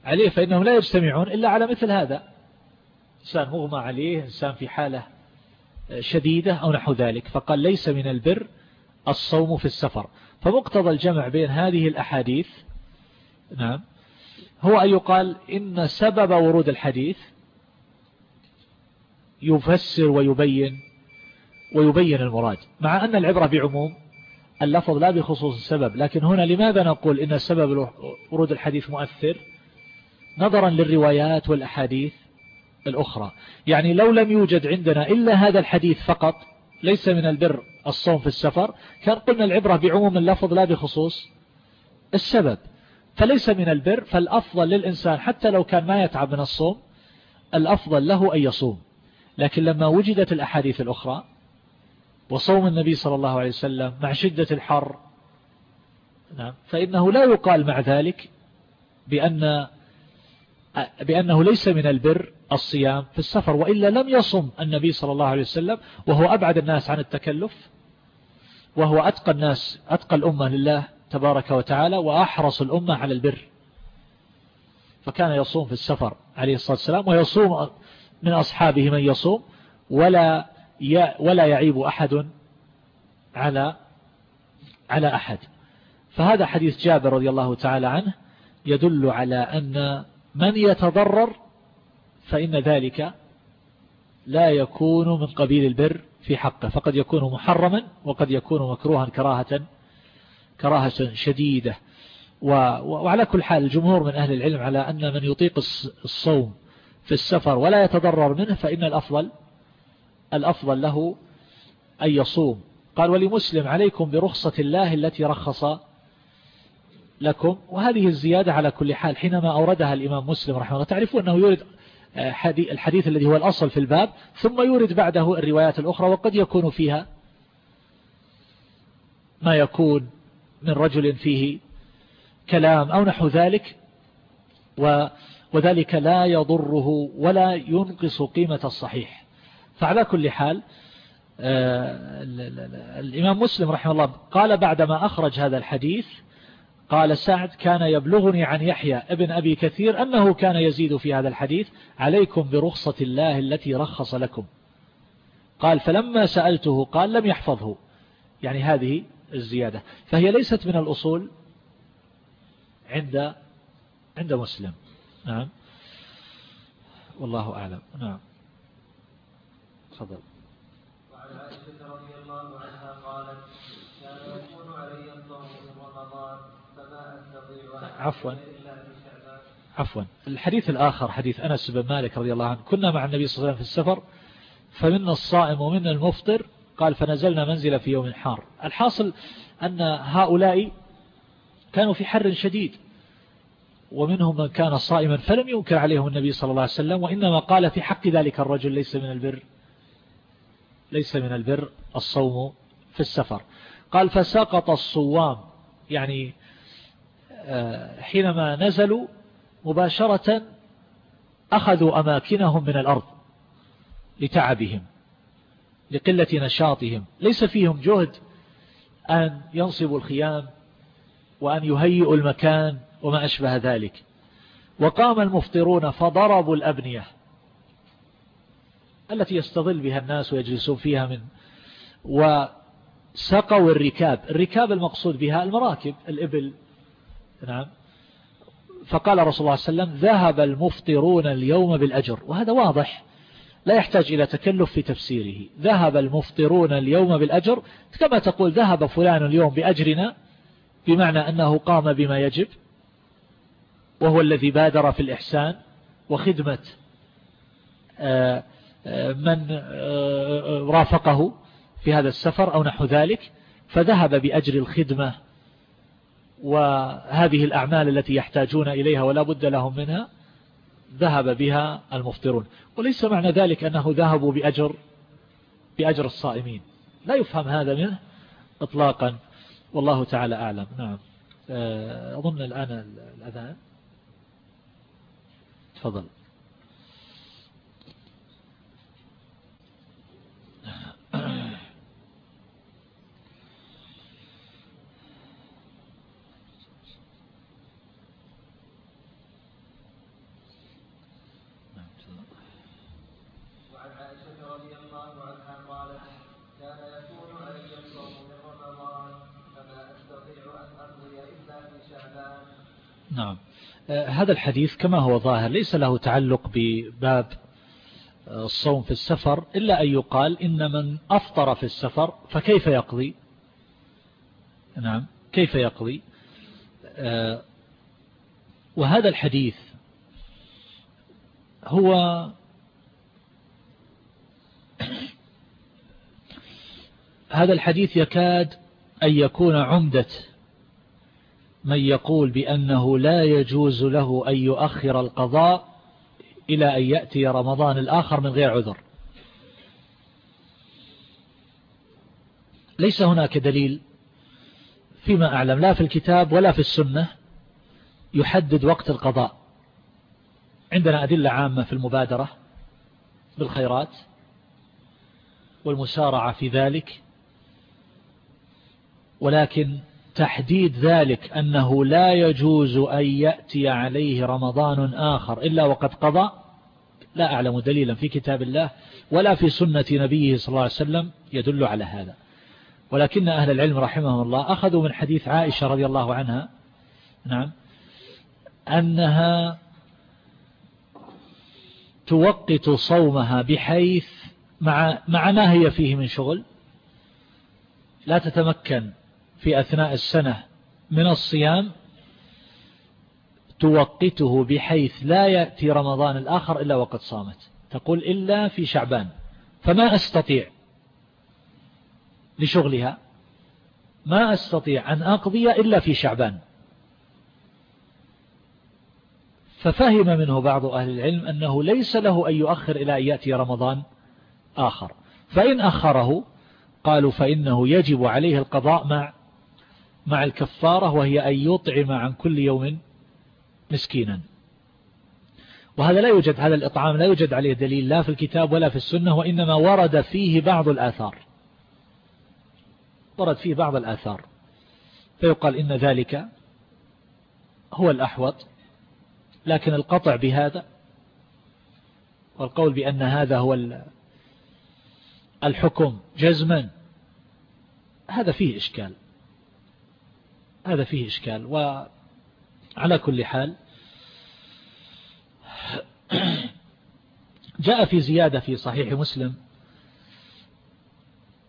عليه فإنهم لا يجتمعون إلا على مثل هذا. إنسان مغمى عليه إنسان في حالة شديدة أو نحو ذلك فقال ليس من البر الصوم في السفر. فمقتضى الجمع بين هذه الأحاديث نعم هو أن يقال إن سبب ورود الحديث يفسر ويبين ويبين المراد مع أن العبرة بعموم اللفظ لا بخصوص السبب لكن هنا لماذا نقول إن سبب ورود الحديث مؤثر؟ نظرا للروايات والأحاديث الأخرى. يعني لو لم يوجد عندنا إلا هذا الحديث فقط ليس من البر الصوم في السفر. كان قلنا العبرة بعموم اللفظ لا بخصوص السبب. فليس من البر فالأفضل للإنسان حتى لو كان ما يتعب من الصوم الأفضل له أن يصوم. لكن لما وجدت الأحاديث الأخرى وصوم النبي صلى الله عليه وسلم مع شدة الحر نعم فإنه لا يقال مع ذلك بأن بأنه ليس من البر الصيام في السفر وإلا لم يصم النبي صلى الله عليه وسلم وهو أبعد الناس عن التكلف وهو أتقى الناس أتقى الأمة لله تبارك وتعالى وأحرص الأمة على البر. فكان يصوم في السفر عليه الصلاة والسلام ويصوم من أصحابه من يصوم ولا ولا يعيب أحد على على أحد. فهذا حديث جابر رضي الله تعالى عنه يدل على أن من يتضرر فإن ذلك لا يكون من قبيل البر في حقه فقد يكون محرما وقد يكون مكروها كراهة كراهة شديدة. وعلى كل حال الجمهور من أهل العلم على أن من يطيق الصوم في السفر ولا يتضرر منه فإن الأفضل الأفضل له أن يصوم. قال ولمسلم عليكم برخصة الله التي رخص لكم. وهذه الزيادة على كل حال حينما أوردها الإمام مسلم رحمه الله تعرفوا أنه يورد الحديث الذي هو الأصل في الباب ثم يورد بعده الروايات الأخرى وقد يكون فيها ما يكون من رجل فيه كلام أو نحو ذلك وذلك لا يضره ولا ينقص قيمة الصحيح. فعلى كل حال آه، الإمام مسلم رحمه الله قال بعدما أخرج هذا الحديث قال سعد كان يبلغني عن يحيى ابن أبي كثير أنه كان يزيد في هذا الحديث عليكم برخصة الله التي رخص لكم. قال فلما سألته قال لم يحفظه. يعني هذه الزيادة. فهي ليست من الأصول عند عند مسلم. نعم. والله أعلم. نعم. تفضل وعن عائشة رضي الله عنها قالت كان يكون علي الصوم من رمضان فما أستطيع عفوا. عفوا. الحديث الآخر حديث أنس بن مالك رضي الله عنه كنا مع النبي صلى الله عليه وسلم في السفر فمنا الصائم ومنا المفطر قال فنزلنا منزل في يوم حار. الحاصل أن هؤلاء كانوا في حر شديد ومنهم من كان صائما فلم ينكر عليهم النبي صلى الله عليه وسلم وإنما قال في حق ذلك الرجل ليس من البر. ليس من البر الصوم في السفر. قال فسقط الصوام يعني حينما نزلوا مباشرة أخذوا أماكنهم من الأرض لتعبهم لقلة نشاطهم. ليس فيهم جهد أن ينصبوا الخيام وأن يهيئوا المكان وما أشبه ذلك. وقام المفطرون فضربوا الأبنية التي يستظل بها الناس ويجلسون فيها من وسقوا الركاب. الركاب المقصود بها المراكب الإبل نعم. فقال رسول الله صلى الله عليه وسلم ذهب المفطرون اليوم بالأجر. وهذا واضح. لا يحتاج إلى تكلف في تفسيره. ذهب المفطرون اليوم بالأجر. كما تقول ذهب فلان اليوم بأجرنا بمعنى أنه قام بما يجب وهو الذي بادر في الإحسان وخدمة آه، آه، من آه، رافقه في هذا السفر أو نحو ذلك. فذهب بأجر الخدمة وهذه الأعمال التي يحتاجون إليها ولا بد لهم منها ذهب بها المفطرون. وليس معنى ذلك أنه ذهبوا بأجر بأجر الصائمين. لا يفهم هذا منه إطلاقا. والله تعالى أعلم. نعم. أظن الآن الأذان. تفضل. هذا الحديث كما هو ظاهر ليس له تعلق بباب آه، الصوم في السفر إلا أن يقال إن من أفطر في السفر فكيف يقضي؟ نعم كيف يقضي؟ آه، وهذا الحديث هو (coughs) هذا الحديث يكاد أن يكون عمدة من يقول بأنه لا يجوز له أن يؤخر القضاء إلى أن يأتي رمضان الآخر من غير عذر. ليس هناك دليل فيما أعلم لا في الكتاب ولا في السنة يحدد وقت القضاء. عندنا أدلة عامة في المبادرة بالخيرات والمسارعة في ذلك ولكن تحديد ذلك أنه لا يجوز أن يأتي عليه رمضان آخر إلا وقد قضى لا أعلم دليلا في كتاب الله ولا في سنة نبيه صلى الله عليه وسلم يدل على هذا. ولكن أهل العلم رحمهم الله أخذوا من حديث عائشة رضي الله عنها نعم أنها توقت صومها بحيث مع, مع ما هي فيه من شغل لا تتمكن في أثناء السنة من الصيام توقته بحيث لا يأتي رمضان الآخر إلا وقد صامت. تقول إلا في شعبان. فما أستطيع لشغلها. ما أستطيع أن أقضي إلا في شعبان. ففهم منه بعض أهل العلم أنه ليس له أن يؤخر إلى أن يأتي رمضان آخر. فإن أخره قالوا فإنه يجب عليه القضاء مع مع الكفارة وهي أن يطعم عن كل يوم مسكينا. وهذا لا يوجد هذا الإطعام لا يوجد عليه دليل لا في الكتاب ولا في السنة وإنما ورد فيه بعض الآثار. ورد فيه بعض الآثار. فيقال إن ذلك هو الأحوط لكن القطع بهذا والقول بأن هذا هو الحكم جزما هذا فيه إشكال. هذا فيه إشكال. وعلى كل حال (clears throat) جاء في زيادة في صحيح مسلم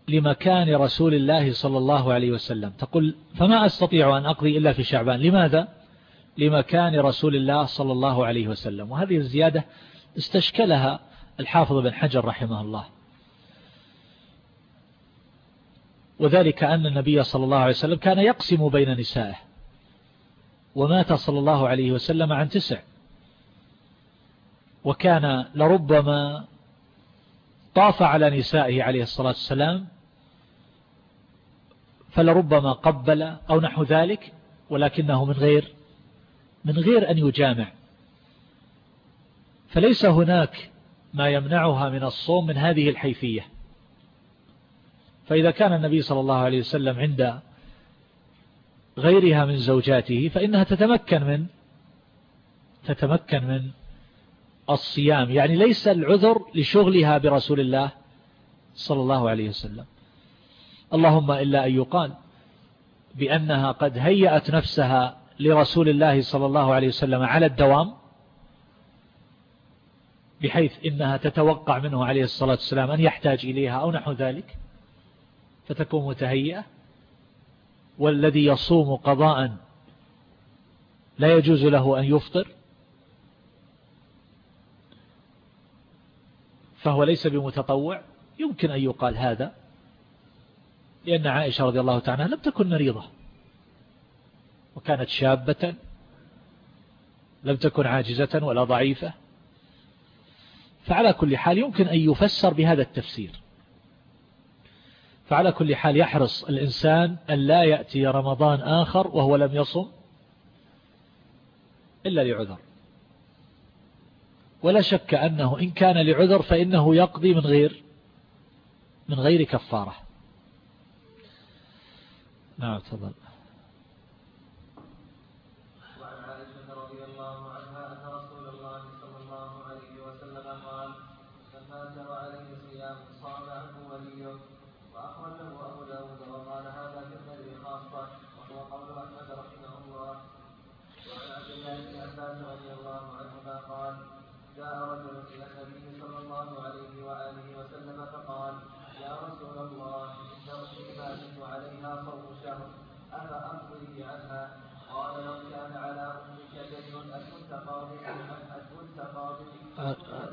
لمكان رسول الله صلى الله عليه وسلم. تقول فما أستطيع أن أقضي إلا في شعبان. لماذا؟ لمكان رسول الله صلى الله عليه وسلم. وهذه الزيادة استشكلها الحافظ بن حجر رحمه الله. وذلك أن النبي صلى الله عليه وسلم كان يقسم بين نسائه ومات صلى الله عليه وسلم عن تسع. وكان لربما طاف على نسائه عليه الصلاة والسلام فلربما قبل أو نحو ذلك ولكنه من غير من غير أن يجامع. فليس هناك ما يمنعها من الصوم من هذه الحيثية. فإذا كان النبي صلى الله عليه وسلم عند غيرها من زوجاته فإنها تتمكن من تتمكن من الصيام. يعني ليس العذر لشغلها برسول الله صلى الله عليه وسلم. اللهم إلا أن يقال بأنها قد هيأت نفسها لرسول الله صلى الله عليه وسلم على الدوام بحيث إنها تتوقع منه عليه الصلاة والسلام أن يحتاج إليها أو نحو ذلك. فتكون متهيئة والذي يصوم قضاء لا يجوز له أن يفطر فهو ليس بمتطوع يمكن أن يقال هذا لأن عائشة رضي الله تعالى لم تكن مريضة وكانت شابة لم تكن عاجزة ولا ضعيفة فعلى كل حال يمكن أن يفسر بهذا التفسير. فعلى كل حال يحرص الإنسان أن لا يأتي رمضان آخر وهو لم يصم إلا لعذر. ولا شك أنه إن كان لعذر فإنه يقضي من غير من غير كفارة. نعم تفضل.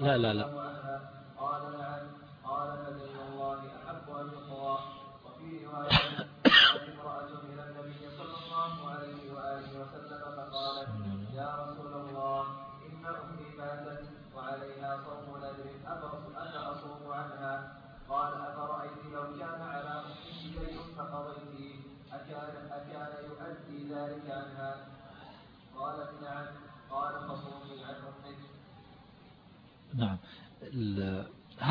لا لا لا.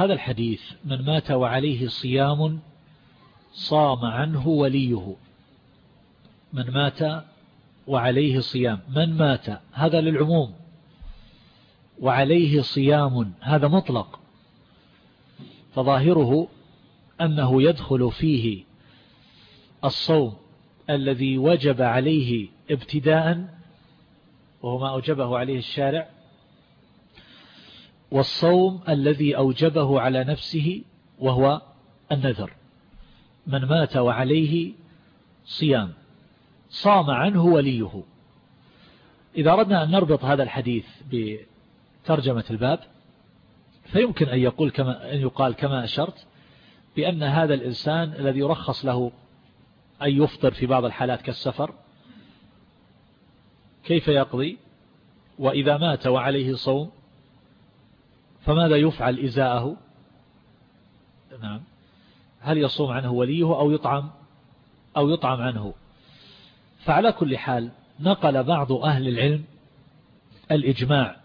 هذا الحديث من مات وعليه صيام صام عنه وليه. من مات وعليه صيام. من مات؟ هذا للعموم. وعليه صيام. هذا مطلق. فظاهره أنه يدخل فيه الصوم الذي وجب عليه ابتداء وهو ما أوجبه عليه الشارع والصوم الذي أوجبه على نفسه وهو النذر. من مات وعليه صيام صام عنه وليه. إذا أردنا أن نربط هذا الحديث بترجمة الباب فيمكن أن يقول كما أن يقال كما أشرت بأن هذا الإنسان الذي يرخص له أن يفطر في بعض الحالات كالسفر كيف يقضي؟ وإذا مات وعليه صوم فماذا يفعل إزاءه؟ نعم. هل يصوم عنه وليه أو يطعم؟ أو يطعم عنه. فعلى كل حال نقل بعض أهل العلم الإجماع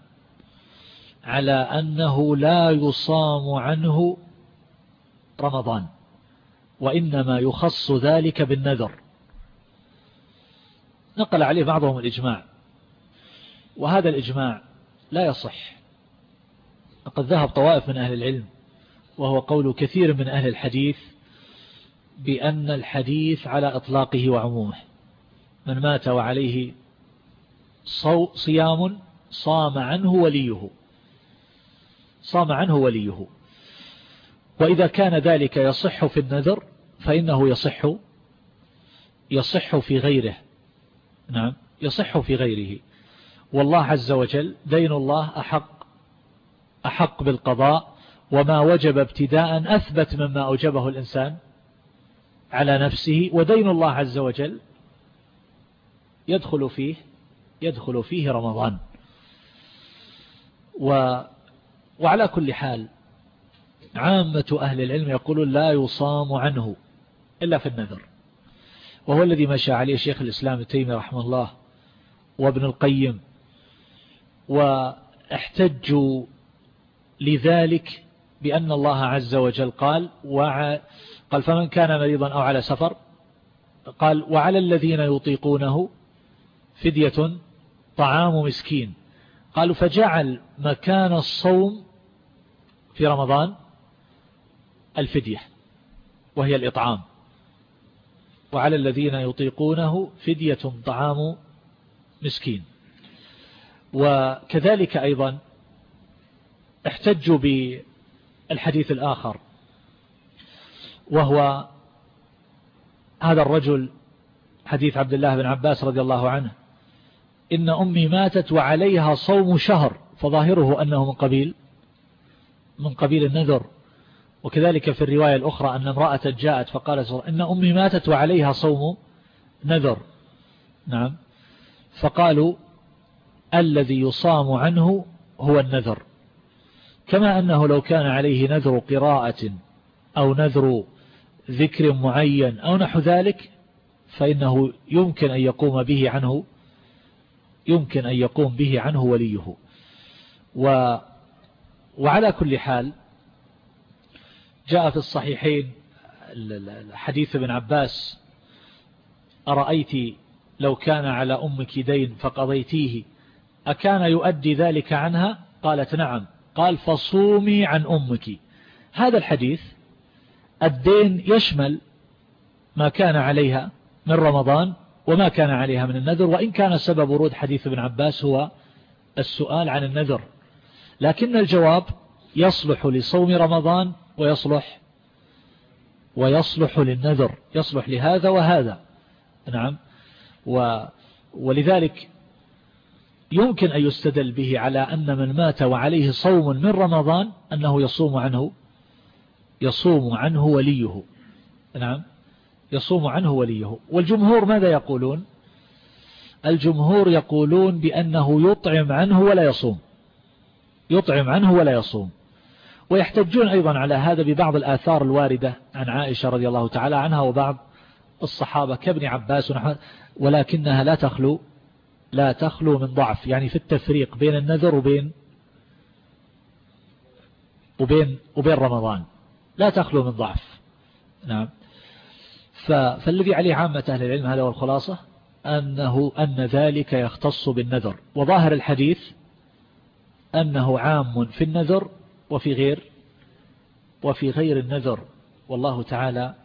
على أنه لا يصام عنه رمضان وإنما يخص ذلك بالنذر. نقل عليه بعضهم الإجماع وهذا الإجماع لا يصح. لقد ذهب طوائف من أهل العلم وهو قول كثير من أهل الحديث بأن الحديث على إطلاقه وعمومه. من مات وعليه صيام صام عنه وليه. صام عنه وليه. وإذا كان ذلك يصح في النذر فإنه يصح يصح في غيره. نعم يصح في غيره. والله عز وجل دين الله أحق أحق بالقضاء وما وجب ابتداء أثبت مما أوجبه الإنسان على نفسه ودين الله عز وجل يدخل فيه يدخل فيه رمضان. و وعلى كل حال عامة أهل العلم يقولون لا يصام عنه إلا في النذر. وهو الذي مشى عليه شيخ الإسلام التيمي رحمه الله وابن القيم واحتجوا لذلك بأن الله عز وجل قال وع... قال فمن كان مريضا أو على سفر قال وعلى الذين يطيقونه فدية طعام مسكين. قالوا فجعل مكان الصوم في رمضان الفدية وهي الإطعام. وعلى الذين يطيقونه فدية طعام مسكين. وكذلك أيضا احتجوا بالحديث الآخر وهو هذا الرجل حديث عبد الله بن عباس رضي الله عنه إن أمي ماتت وعليها صوم شهر فظاهره أنه من قبيل من قبيل النذر. وكذلك في الرواية الأخرى أن امرأة جاءت فقالت إن أمي ماتت وعليها صوم نذر. نعم. فقالوا الذي يصام عنه هو النذر. كما أنه لو كان عليه نذر قراءة أو نذر ذكر معين أو نحو ذلك فإنه يمكن أن يقوم به عنه يمكن أن يقوم به عنه وليه. و وعلى كل حال جاء في الصحيحين حديث ابن عباس أرأيت لو كان على أمك دين فقضيتيه أكان يؤدي ذلك عنها؟ قالت نعم. قال فصومي عن أمك. هذا الحديث الدين يشمل ما كان عليها من رمضان وما كان عليها من النذر وإن كان سبب ورود حديث ابن عباس هو السؤال عن النذر. لكن الجواب يصلح لصوم رمضان ويصلح ويصلح للنذر يصلح لهذا وهذا. نعم. و ولذلك يمكن أن يستدل به على أن من مات وعليه صوم من رمضان أنه يصوم عنه يصوم عنه وليه. نعم يصوم عنه وليه. والجمهور ماذا يقولون؟ الجمهور يقولون بأنه يطعم عنه ولا يصوم. يطعم عنه ولا يصوم. ويحتجون أيضا على هذا ببعض الآثار الواردة عن عائشة رضي الله تعالى عنها وبعض الصحابة كابن عباس ولكنها لا تخلو. لا تخلو من ضعف يعني في التفريق بين النذر وبين وبين وبين رمضان. لا تخلو من ضعف. نعم. فالذي عليه عامة أهل العلم هذا هو الخلاصة أنه أن ذلك يختص بالنذر. وظاهر الحديث أنه عام في النذر وفي غير وفي غير النذر والله تعالى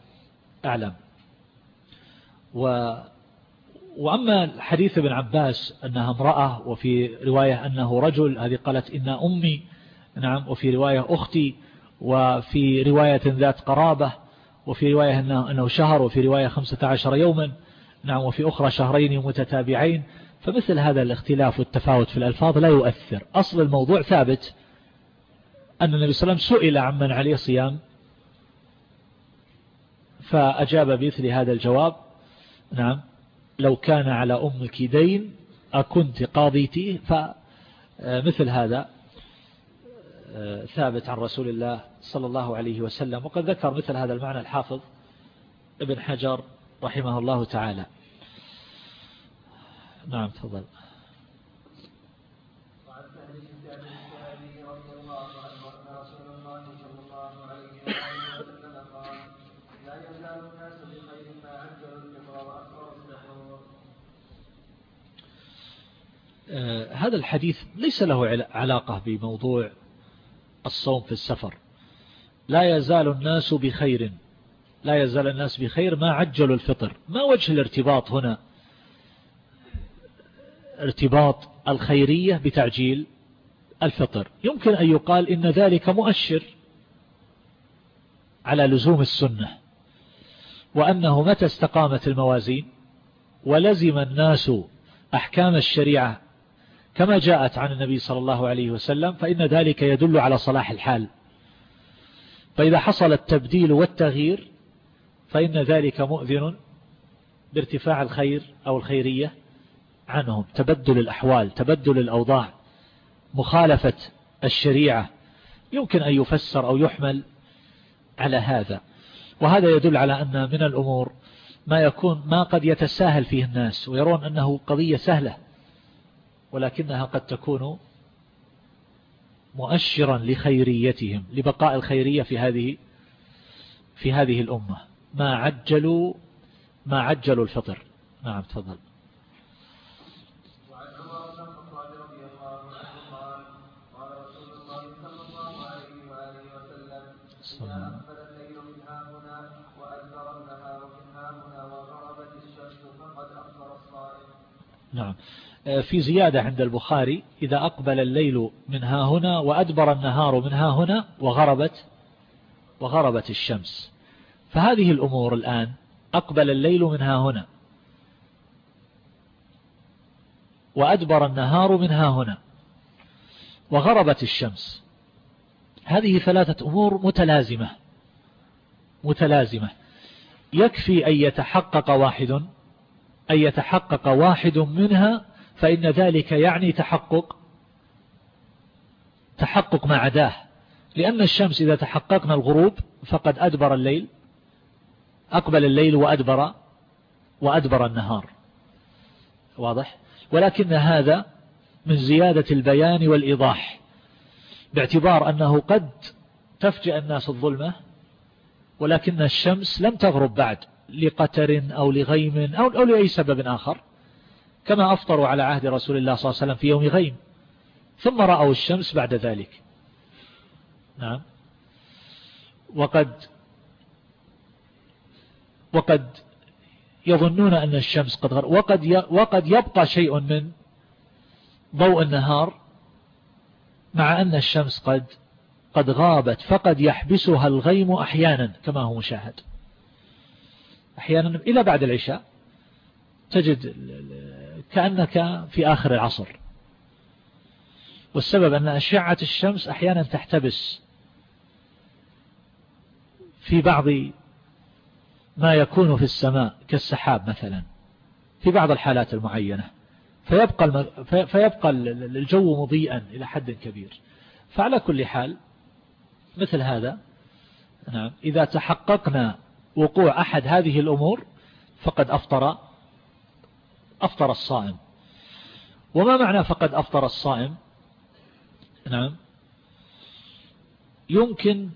أعلم. و وأما حديث ابن عباس أنها امرأة وفي رواية أنه رجل هذه قالت إن أمي نعم وفي رواية أختي وفي رواية ذات قرابة وفي رواية أنه شهر وفي رواية خمسة عشر يوما نعم وفي أخرى شهرين متتابعين. فمثل هذا الاختلاف والتفاوت في الألفاظ لا يؤثر. أصل الموضوع ثابت أن النبي صلى الله عليه وسلم سئل عمن عليه صيام فأجاب بمثل هذا الجواب نعم لو كان على أمك دين أكنت قاضيتي فمثل هذا آه، ثابت عن رسول الله صلى الله عليه وسلم وقد ذكر مثل هذا المعنى الحافظ ابن حجر رحمه الله تعالى. نعم تفضل. هذا الحديث ليس له علاقة بموضوع الصوم في السفر. لا يزال الناس بخير. لا يزال الناس بخير ما عجلوا الفطر. ما وجه الارتباط هنا؟ ارتباط الخيرية بتعجيل الفطر. يمكن أن يقال إن ذلك مؤشر على لزوم السنة وأنه متى استقامت الموازين ولزم الناس أحكام الشريعة كما جاءت عن النبي صلى الله عليه وسلم فإن ذلك يدل على صلاح الحال. فإذا حصل التبديل والتغيير فإن ذلك مؤذن بارتفاع الخير أو الخيرية عنهم. تبدل الأحوال تبدل الأوضاع مخالفة الشريعة. يمكن أن يفسر أو يحمل على هذا. وهذا يدل على أن من الأمور ما يكون ما قد يتساهل فيه الناس ويرون أنه قضية سهلة. ولكنها قد تكون مؤشرا لخيريتهم لبقاء الخيرية في هذه في هذه الأمة. ما عجلوا ما عجلوا الفطر. نعم تفضل. نعم. آه، في زيادة عند البخاري إذا أقبل الليل من ها هنا وأدبر النهار من ها هنا وغربت وغربت الشمس. فهذه الأمور الآن أقبل الليل من ها هنا وأدبر النهار من ها هنا وغربت الشمس. هذه ثلاثة أمور متلازمة متلازمة. يكفي أن يتحقق واحد أن يتحقق واحد منها فإن ذلك يعني تحقق تحقق ما عداه. لأن الشمس إذا تحققنا الغروب فقد أدبر الليل أقبل الليل وأدبر وأدبر النهار. واضح؟ ولكن هذا من زيادة البيان والإيضاح باعتبار أنه قد تفجأ الناس الظلمة ولكن الشمس لم تغرب بعد. لقتر أو لغيم أو, أو لأي سبب آخر كما أفطروا على عهد رسول الله صلى الله عليه وسلم في يوم غيم. ثم رأوا الشمس بعد ذلك. نعم. وقد وقد يظنون أن الشمس قد غرب وقد وقد يبقى شيء من ضوء النهار مع أن الشمس قد قد غابت فقد يحبسها الغيم أحيانا كما هو مشاهد. أحيانا إلى بعد العشاء تجد كأنك في آخر العصر. والسبب أن أشعة الشمس أحيانا تحتبس في بعض ما يكون في السماء كالسحاب مثلا في بعض الحالات المعينة. فيبقى, فيبقى الجو مضيئا إلى حد كبير. فعلى كل حال مثل هذا نعم إذا تحققنا وقوع أحد هذه الأمور فقد أفطر أفطر الصائم. وما معنى فقد أفطر الصائم؟ نعم. يمكن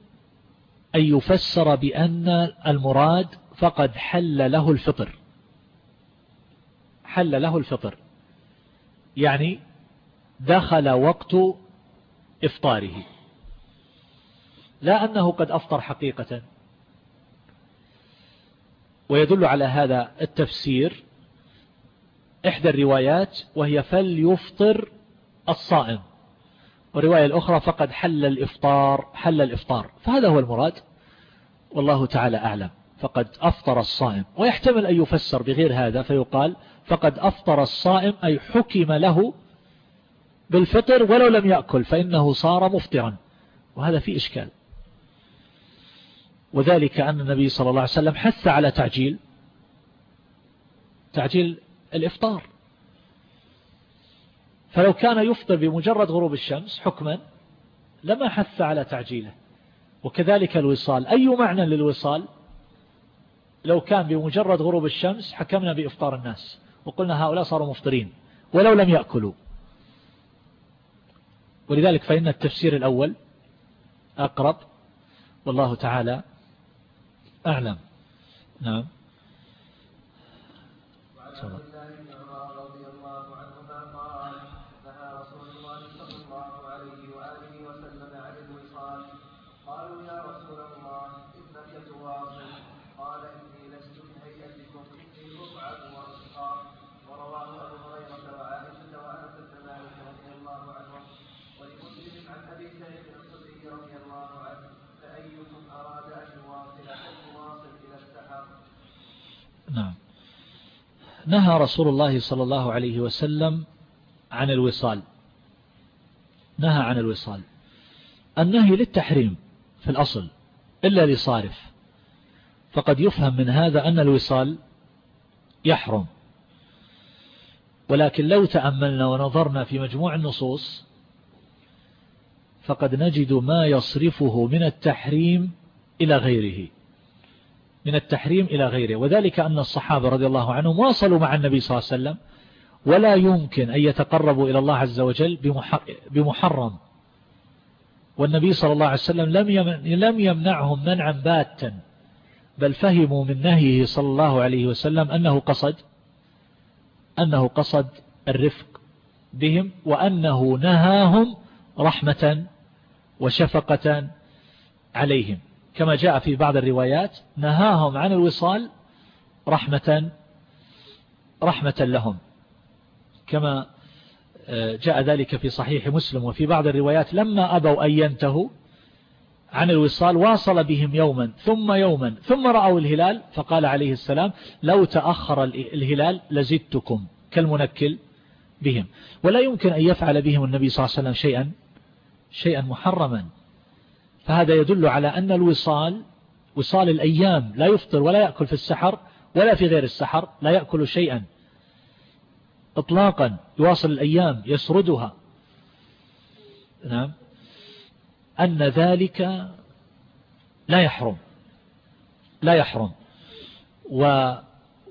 أن يفسر بأن المراد فقد حل له الفطر. حل له الفطر. يعني دخل وقت إفطاره. لا أنه قد أفطر حقيقة. ويدل على هذا التفسير إحدى الروايات وهي فليفطر الصائم. ورواية الأخرى فقد حل الإفطار حل الإفطار. فهذا هو المراد والله تعالى أعلم. فقد أفطر الصائم. ويحتمل أن يفسر بغير هذا فيقال فقد أفطر الصائم أي حكم له بالفطر ولو لم يأكل فإنه صار مفطرا. وهذا في إشكال. وذلك أن النبي صلى الله عليه وسلم حث على تعجيل تعجيل الإفطار. فلو كان يفطر بمجرد غروب الشمس حكما لما حث على تعجيله. وكذلك الوصال. أي معنى للوصال؟ لو كان بمجرد غروب الشمس حكمنا بإفطار الناس. وقلنا هؤلاء صاروا مفطرين ولو لم يأكلوا. ولذلك فإن التفسير الأول أقرب. والله تعالى أعلم. نعم. نهى رسول الله صلى الله عليه وسلم عن الوصال. نهى عن الوصال. النهي للتحريم في الأصل إلا لصارف. فقد يفهم من هذا أن الوصال يحرم. ولكن لو تأملنا ونظرنا في مجموع النصوص فقد نجد ما يصرفه من التحريم إلى غيره. من التحريم إلى غيره. وذلك أن الصحابة رضي الله عنهم واصلوا مع النبي صلى الله عليه وسلم ولا يمكن أن يتقربوا إلى الله عز وجل بمحرم. والنبي صلى الله عليه وسلم لم يمنعهم منعا باتا بل فهموا من نهيه صلى الله عليه وسلم أنه قصد أنه قصد الرفق بهم وأنه نهاهم رحمة وشفقة عليهم. كما جاء في بعض الروايات نهاهم عن الوصال رحمة رحمة لهم. كما آه، جاء ذلك في صحيح مسلم وفي بعض الروايات لما أبوا أن ينتهوا عن الوصال واصل بهم يوما ثم يوما ثم رأوا الهلال فقال عليه السلام لو تأخر الهلال لزدتكم كالمنكل بهم. ولا يمكن أن يفعل بهم النبي صلى الله عليه وسلم شيئا شيئا محرما. فهذا يدل على أن الوصال وصال الأيام لا يفطر ولا يأكل في السحر ولا في غير السحر لا يأكل شيئا. اطلاقا يواصل الأيام يسردها. نعم. أن ذلك لا يحرم. لا يحرم. و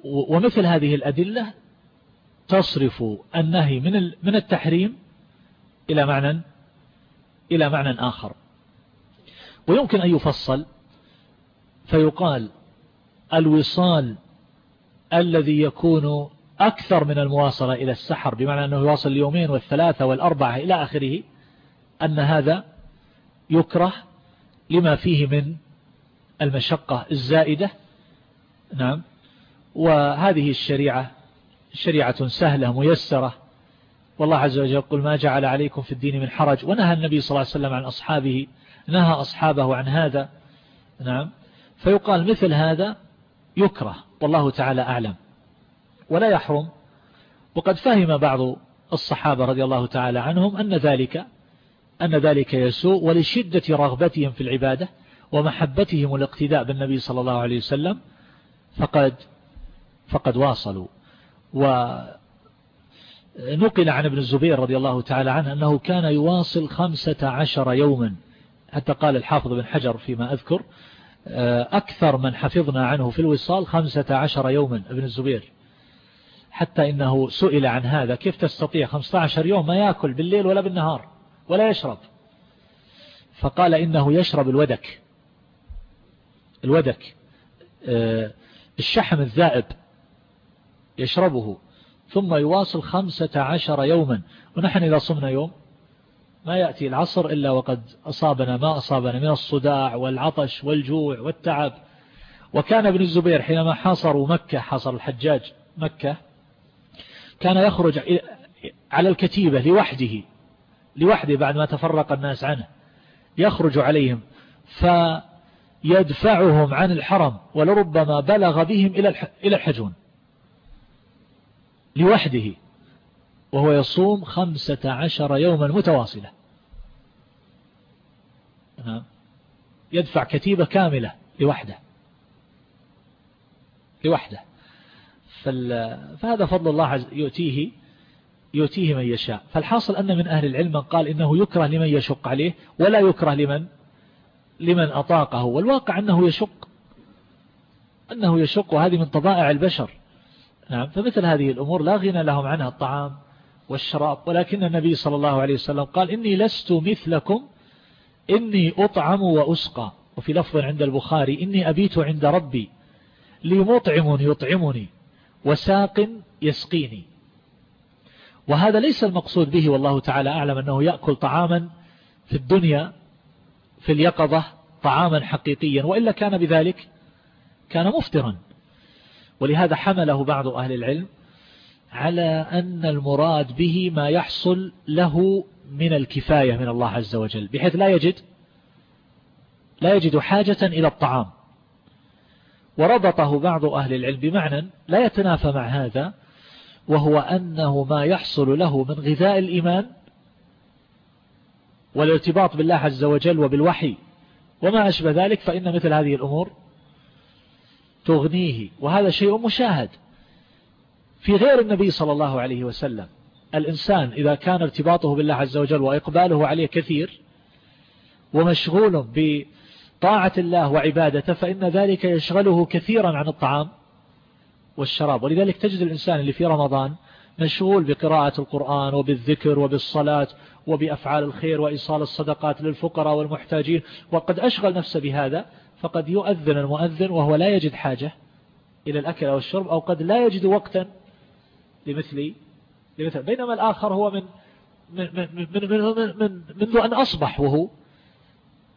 ومثل هذه الأدلة تصرف النهي من من التحريم إلى معنى إلى معنى آخر. ويمكن أن يفصل فيقال الوصال الذي يكون أكثر من المواصلة إلى السحر بمعنى أنه يواصل اليومين والثلاثة والأربعة إلى آخره أن هذا يكره لما فيه من المشقة الزائدة. نعم. وهذه الشريعة شريعة سهلة ميسرة. والله عز وجل يقول ما جعل عليكم في الدين من حرج. ونهى النبي صلى الله عليه وسلم عن أصحابه نهى أصحابه عن هذا. نعم. فيقال مثل هذا يكره والله تعالى أعلم. ولا يحرم. وقد فهم بعض الصحابة رضي الله تعالى عنهم أن ذلك أن ذلك يسوء ولشدة رغبتهم في العبادة ومحبتهم الاقتداء بالنبي صلى الله عليه وسلم فقد فقد واصلوا. ونقل عن ابن الزبير رضي الله تعالى عنه أنه كان يواصل خمسة عشر يوما. حتى قال الحافظ بن حجر فيما أذكر أكثر من حفظنا عنه في الوصال خمسة عشر يوما ابن الزبير. حتى إنه سئل عن هذا كيف تستطيع 15 يوم ما يأكل بالليل ولا بالنهار ولا يشرب؟ فقال إنه يشرب الودك. الودك آه، الشحم الذائب يشربه ثم يواصل خمسة عشر يوما. ونحن إذا صمنا يوم ما يأتي العصر إلا وقد أصابنا ما أصابنا من الصداع والعطش والجوع والتعب. وكان ابن الزبير حينما حاصروا مكة حاصر الحجاج مكة كان يخرج على الكتيبة لوحده لوحده بعد ما تفرق الناس عنه. يخرج عليهم فيدفعهم عن الحرم ولربما بلغ بهم إلى الحجون. لوحده. وهو يصوم خمسة عشر يوما متواصلة. نعم. يدفع كتيبة كاملة لوحده. لوحده. فهذا فضل الله يؤتيه يؤتيه من يشاء. فالحاصل أن من أهل العلم من قال إنه يكره لمن يشق عليه ولا يكره لمن لمن أطاقه. والواقع أنه يشق أنه يشق. وهذه من طبائع البشر. نعم. فمثل هذه الأمور لا غنى لهم عنها الطعام والشراب. ولكن النبي صلى الله عليه وسلم قال إني لست مثلكم إني أطعم وأسقى. وفي لفظ عند البخاري إني أبيت عند ربي لي مطعم يطعمني وساق يسقيني. وهذا ليس المقصود به والله تعالى أعلم أنه يأكل طعاما في الدنيا في اليقظة طعاما حقيقيا. وإلا كان بذلك كان مفترا ولهذا حمله بعض أهل العلم على أن المراد به ما يحصل له من الكفاية من الله عز وجل بحيث لا يجد لا يجد حاجة إلى الطعام. وربطه بعض أهل العلم بمعنى لا يتنافى مع هذا وهو أنه ما يحصل له من غذاء الإيمان والارتباط بالله عز وجل وبالوحي. وما أشبه ذلك فإن مثل هذه الأمور تغنيه. وهذا شيء مشاهد. في غير النبي صلى الله عليه وسلم. الإنسان إذا كان ارتباطه بالله عز وجل وإقباله عليه كثير ومشغول بطاعة الله وعبادته فإن ذلك يشغله كثيرا عن الطعام والشراب. ولذلك تجد الإنسان اللي في رمضان مشغول بقراءة القرآن وبالذكر وبالصلاة وبأفعال الخير وإيصال الصدقات للفقراء والمحتاجين وقد أشغل نفسه بهذا فقد يؤذن المؤذن وهو لا يجد حاجة إلى الأكل أو الشرب أو قد لا يجد وقتا لمثل لمثل. بينما الآخر هو من من من من من من منذ أن أصبح وهو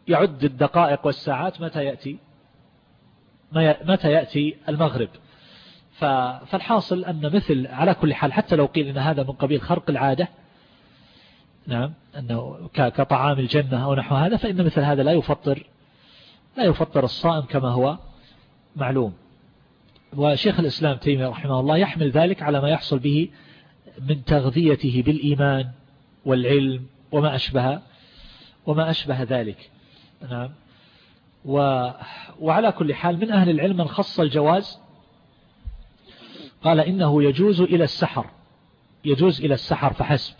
يعد الدقائق والساعات متى يأتي؟ متى يأتي المغرب؟ فالحاصل أن مثل على كل حال حتى لو قيل أن هذا من قبيل خرق العادة نعم أنه كطعام الجنة أو نحو هذا فإن مثل هذا لا يفطر لا يفطر الصائم كما هو معلوم. وشيخ الإسلام تيمية رحمه الله يحمل ذلك على ما يحصل به من تغذيته بالإيمان والعلم وما أشبه وما أشبه ذلك. نعم. و وعلى كل حال من أهل العلم من خص الجواز قال إنه يجوز إلى السحر يجوز إلى السحر فحسب.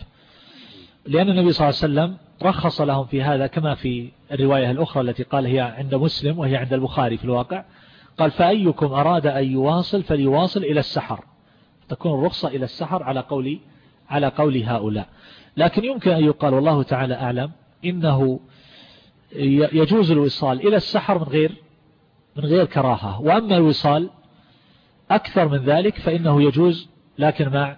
لأن النبي صلى الله عليه وسلم رخص لهم في هذا كما في الرواية الأخرى التي قال هي عند مسلم وهي عند البخاري في الواقع. قال فأيكم أراد أن يواصل فليواصل إلى السحر. تكون الرخصة إلى السحر على قول على قول هؤلاء. لكن يمكن أن يقال والله تعالى أعلم إنه يجوز الوصال إلى السحر من غير من غير كراهة. وأما الوصال أكثر من ذلك فإنه يجوز لكن مع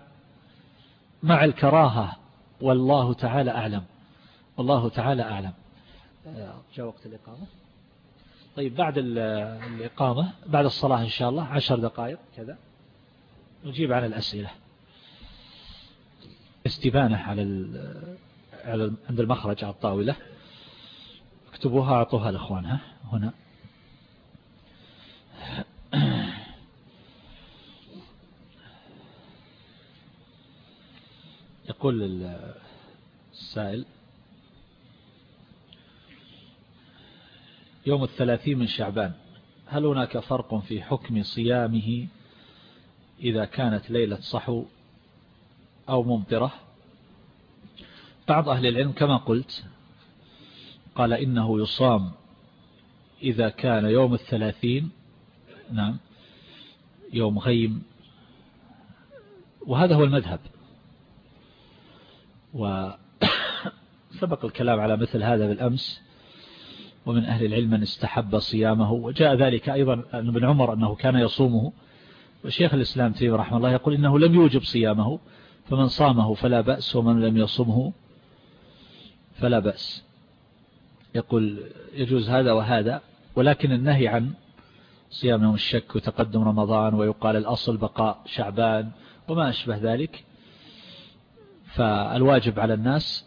مع الكراهة. والله تعالى أعلم. والله تعالى أعلم. جاء وقت الإقامة. طيب بعد الإقامة بعد الصلاة إن شاء الله عشر دقائق كذا نجيب عن الأسئلة. استبانة على على عند المخرج على الطاولة. اكتبوها أعطوها لأخوانها هنا. يقول السائل يوم الثلاثين من شعبان. هل هناك فرق في حكم صيامه إذا كانت ليلة صحو أو ممطرة؟ بعض أهل العلم كما قلت قال إنه يصام إذا كان يوم الثلاثين نعم يوم غيم وهذا هو المذهب. وسبق (coughs) الكلام على مثل هذا بالأمس. ومن أهل العلم من استحب صيامه. وجاء ذلك أيضا ابن عمر أنه كان يصومه. وشيخ الإسلام تيمية رحمه الله يقول إنه لم يوجب صيامه فمن صامه فلا بأس ومن لم يصمه فلا بأس. يقول يجوز هذا وهذا ولكن النهي عن صيام يوم الشك وتقدم رمضان ويقال الأصل بقاء شعبان وما أشبه ذلك. فالواجب على الناس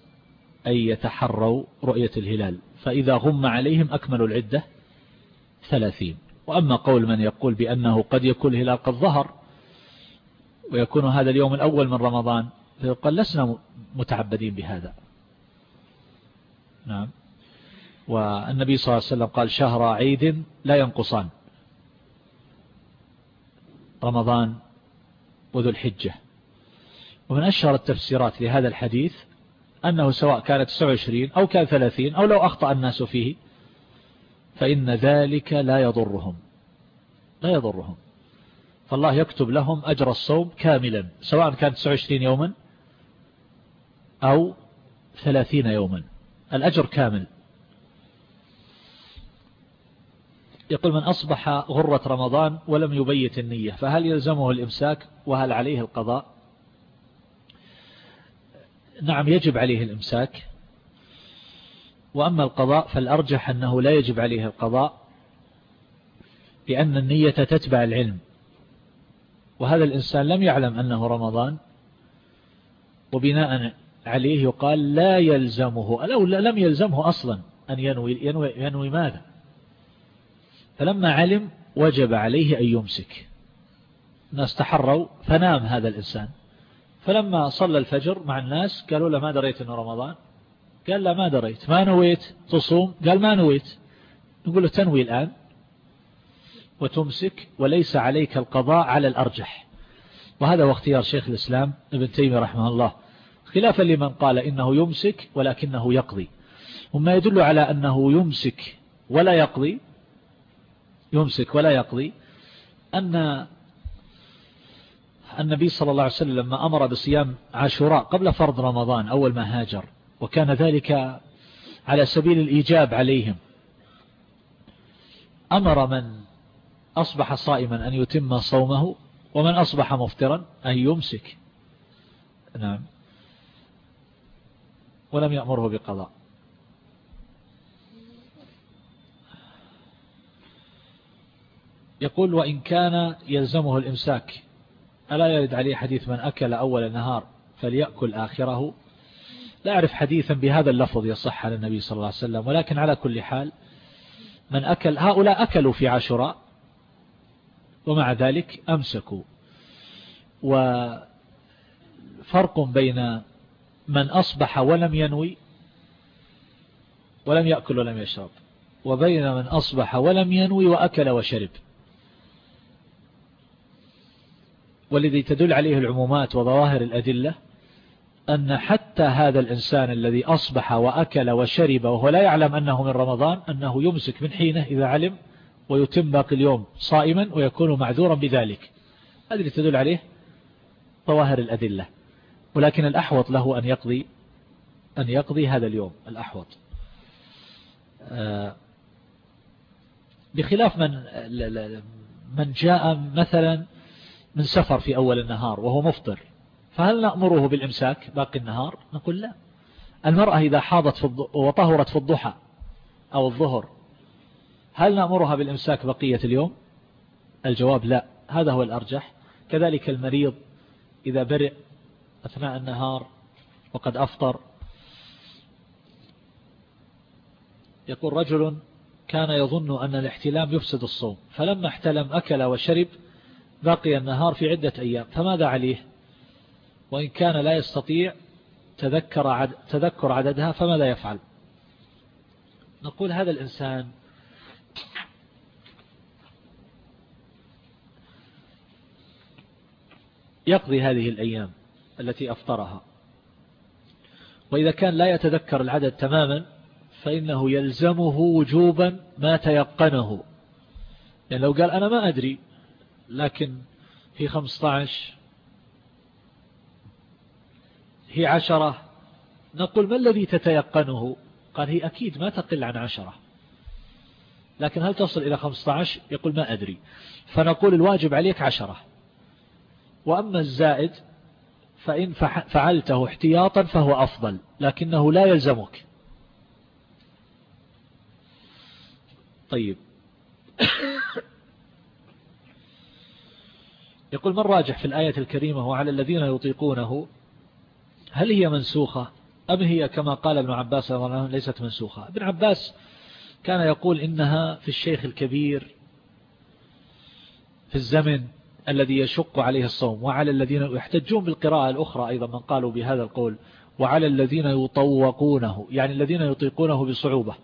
أن يتحروا رؤية الهلال. فإذا غم عليهم أكملوا العدة ثلاثين. وأما قول من يقول بأنه قد يكون الهلال قد ظهر ويكون هذا اليوم الأول من رمضان فيقال لسنا متعبدين بهذا. نعم. والنبي صلى الله عليه وسلم قال شهر عيد لا ينقصان. رمضان وذو الحجة. ومن أشهر التفسيرات لهذا الحديث أنه سواء كانت 29 أو كان 30 أو لو أخطأ الناس فيه فإن ذلك لا يضرهم. لا يضرهم. فالله يكتب لهم أجر الصوم كاملا سواء كانت 29 يوما أو 30 يوما. الأجر كامل. يقول من أصبح غرة رمضان ولم يبيت النية فهل يلزمه الإمساك وهل عليه القضاء؟ نعم يجب عليه الإمساك. وأما القضاء فالأرجح أنه لا يجب عليه القضاء لأن النية تتبع العلم. وهذا الإنسان لم يعلم أنه رمضان وبناء عليه يقال لا يلزمه أو لم يلزمه أصلا أن ينوي, ينوي, ينوي ماذا. فلما علم وجب عليه أن يمسك. الناس تحروا فنام هذا الإنسان. فلما صلى الفجر مع الناس قالوا له ما دريت أنه رمضان؟ قال لا ما دريت. ما نويت؟ تصوم؟ قال ما نويت. نقول له تنوي الآن. وتمسك وليس عليك القضاء على الأرجح. وهذا هو اختيار شيخ الإسلام ابن تيمية رحمه الله. خلافا لمن قال إنه يمسك ولكنه يقضي. وما يدل على أنه يمسك ولا يقضي يمسك ولا يقضي أن النبي صلى الله عليه وسلم لما أمر بصيام عاشوراء قبل فرض رمضان أول ما هاجر وكان ذلك على سبيل الإيجاب عليهم. أمر من أصبح صائما أن يتم صومه ومن أصبح مفطرا أن يمسك. نعم. ولم يأمره بقضاء. يقول وإن كان يلزمه الإمساك ألا يرد عليه حديث من أكل أول النهار فليأكل آخره؟ لا أعرف حديثا بهذا اللفظ يصح على النبي صلى الله عليه وسلم ولكن على كل حال من أكل هؤلاء أكلوا في عاشوراء ومع ذلك أمسكوا. وفرق بين من أصبح ولم ينوي ولم يأكل ولم يشرب وبين من أصبح ولم ينوي وأكل وشرب. والذي تدل عليه العمومات وظواهر الأدلة أن حتى هذا الإنسان الذي أصبح وأكل وشرب وهو لا يعلم أنه من رمضان أنه يمسك من حينه إذا علم ويتم باقي اليوم صائما ويكون معذورا بذلك. هذا تدل عليه ظواهر الأدلة. ولكن الأحوط له أن يقضي أن يقضي هذا اليوم الأحوط. آه، بخلاف من من جاء مثلا من سفر في أول النهار وهو مفطر فهل نأمره بالإمساك باقي النهار؟ نقول لا. المرأة إذا حاضت في وطهرت في الضحى أو الظهر هل نأمرها بالإمساك بقية اليوم؟ الجواب لا. هذا هو الأرجح. كذلك المريض إذا برئ أثناء النهار وقد أفطر يقول رجل كان يظن أن الاحتلام يفسد الصوم فلما احتلم أكل وشرب بقي النهار في عدة أيام فماذا عليه؟ وإن كان لا يستطيع تذكر, عد تذكر عددها فماذا يفعل؟ نقول هذا الإنسان يقضي هذه الأيام التي أفطرها. وإذا كان لا يتذكر العدد تماما فإنه يلزمه وجوبا ما تيقنه. يعني لو قال أنا ما أدري لكن هي 15 هي عشرة. نقول ما الذي تتيقنه؟ قال هي أكيد ما تقل عن عشرة. لكن هل تصل إلى 15 يقول ما أدري. فنقول الواجب عليك عشرة. وأما الزائد فإن فعلته احتياطا فهو أفضل لكنه لا يلزمك. طيب. يقول من راجح في الآية الكريمة وعلى الذين يطيقونه؟ هل هي منسوخة أم هي كما قال ابن عباس ليست منسوخة؟ ابن عباس كان يقول إنها في الشيخ الكبير في الزمن الذي يشق عليه الصوم وعلى الذين يحتجون بالقراءة الأخرى أيضا من قالوا بهذا القول وعلى الذين يطوقونه يعني الذين يطيقونه بصعوبة.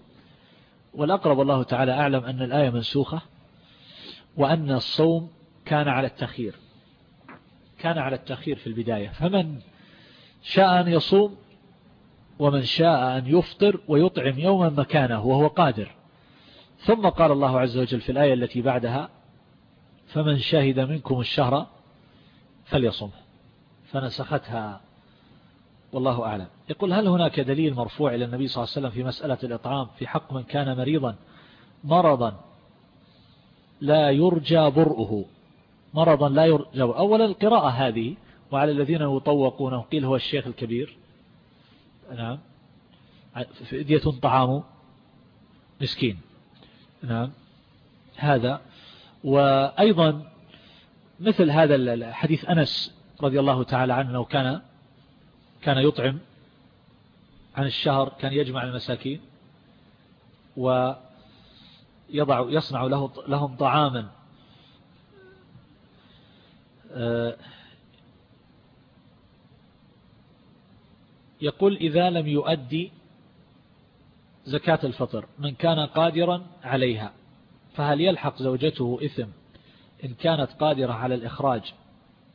والأقرب الله تعالى أعلم أن الآية منسوخة وأن الصوم كان على التخير كان على التخير في البداية. فمن شاء أن يصوم ومن شاء أن يفطر ويطعم يوما مكانه وهو قادر. ثم قال الله عز وجل في الآية التي بعدها فمن شهد منكم الشهر فليصم فنسختها. والله أعلم. يقول هل هناك دليل مرفوع إلى النبي صلى الله عليه وسلم في مسألة الإطعام في حق من كان مريضا؟ مرضا. لا يرجى برؤه. مرضا لا يرجى أولا القراءة هذه وعلى الذين يطوقونه قيل هو الشيخ الكبير. نعم. فدية طعام مسكين. نعم. هذا. وأيضا مثل هذا الحديث أنس رضي الله تعالى عنه لو كان كان يطعم عن الشهر كان يجمع المساكين ويضع يصنع له لهم طعاما. يقول إذا لم يؤدي زكاة الفطر من كان قادرا عليها فهل يلحق زوجته إثم إن كانت قادرة على الإخراج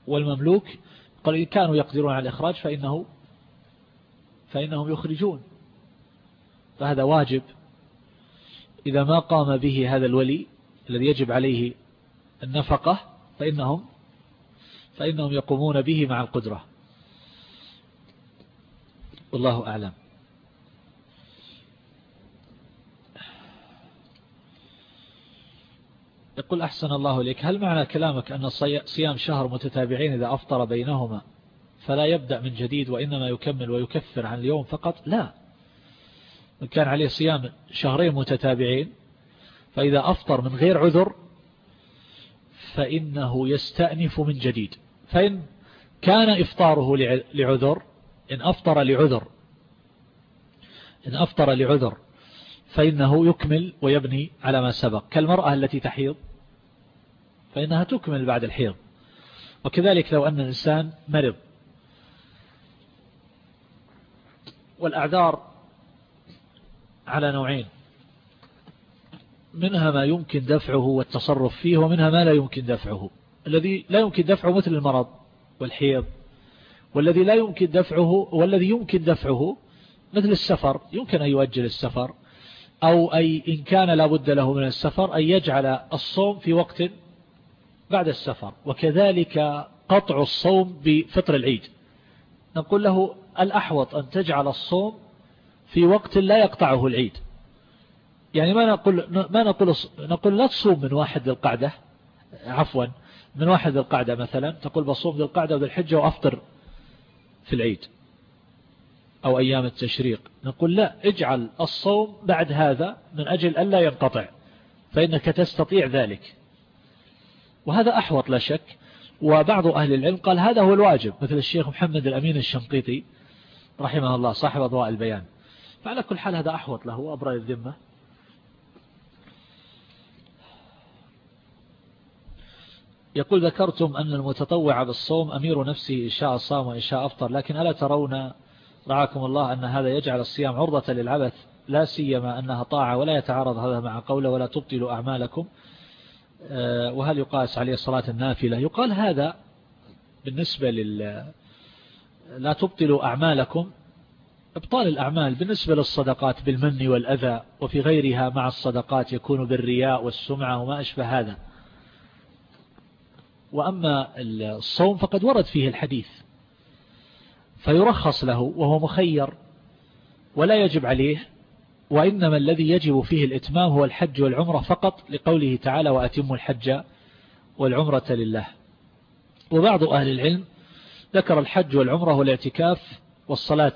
والمملوك؟ قال إن كانوا يقدرون على الإخراج فإنه فإنهم يخرجون. فهذا واجب. إذا ما قام به هذا الولي الذي يجب عليه النفقة فإنهم فإنهم يقومون به مع القدرة. والله أعلم. يقول أحسن الله إليك هل معنى كلامك أن صيام شهر متتابعين إذا أفطر بينهما فلا يبدأ من جديد وإنما يكمل ويكفر عن اليوم فقط؟ لا. كان عليه صيام شهرين متتابعين فإذا أفطر من غير عذر فإنه يستأنف من جديد. فإن كان إفطاره لعذر إن أفطر لعذر. إن أفطر لعذر فإنه يكمل ويبني على ما سبق. كالمرأة التي تحيض فإنها تكمل بعد الحيض. وكذلك لو أن الإنسان مرض. والأعذار على نوعين. منها ما يمكن دفعه والتصرف فيه ومنها ما لا يمكن دفعه. الذي لا يمكن دفعه مثل المرض والحيض والذي لا يمكن دفعه والذي يمكن دفعه مثل السفر يمكن أن يؤجل السفر أو أي إن كان لابد له من السفر أن يجعل الصوم في وقت بعد السفر. وكذلك قطع الصوم بفطر العيد. نقول له الأحوط أن تجعل الصوم في وقت لا يقطعه العيد. يعني ما نقول ما نقول نقول لا تصوم من واحد ذي القعدة عفوا من واحد القعدة مثلا تقول بصوم ذي القعدة وذي الحجة وأفطر في العيد أو أيام التشريق. نقول لا اجعل الصوم بعد هذا من أجل ألا ينقطع فإنك تستطيع ذلك. وهذا أحوط لا شك وبعض أهل العلم قال هذا هو الواجب مثل الشيخ محمد الأمين الشنقيطي رحمه الله صاحب أضواء البيان. فعلى كل حال هذا أحوط له أبرأ الذمة يقول ذكرتم أن المتطوع بالصوم أمير نفسه إن شاء صام وإن شاء أفطر لكن ألا ترون رعاكم الله أن هذا يجعل الصيام عرضة للعبث لا سيما أنها طاعة ولا يتعارض هذا مع قوله ولا تبطلوا أعمالكم. آه، وهل يقاس عليه الصلاة النافلة؟ يقال هذا بالنسبة لل لا تبطلوا أعمالكم إبطال الأعمال بالنسبة للصدقات بالمن والأذى وفي غيرها مع الصدقات يكون بالرياء والسمعة وما أشبه هذا. وأما الصوم فقد ورد فيه الحديث فيرخص له وهو مخير ولا يجب عليه وإنما الذي يجب فيه الإتمام هو الحج والعمرة فقط لقوله تعالى وأتم الحج والعمرة لله. وبعض أهل العلم ذكر الحج والعمرة والاعتكاف والصلاة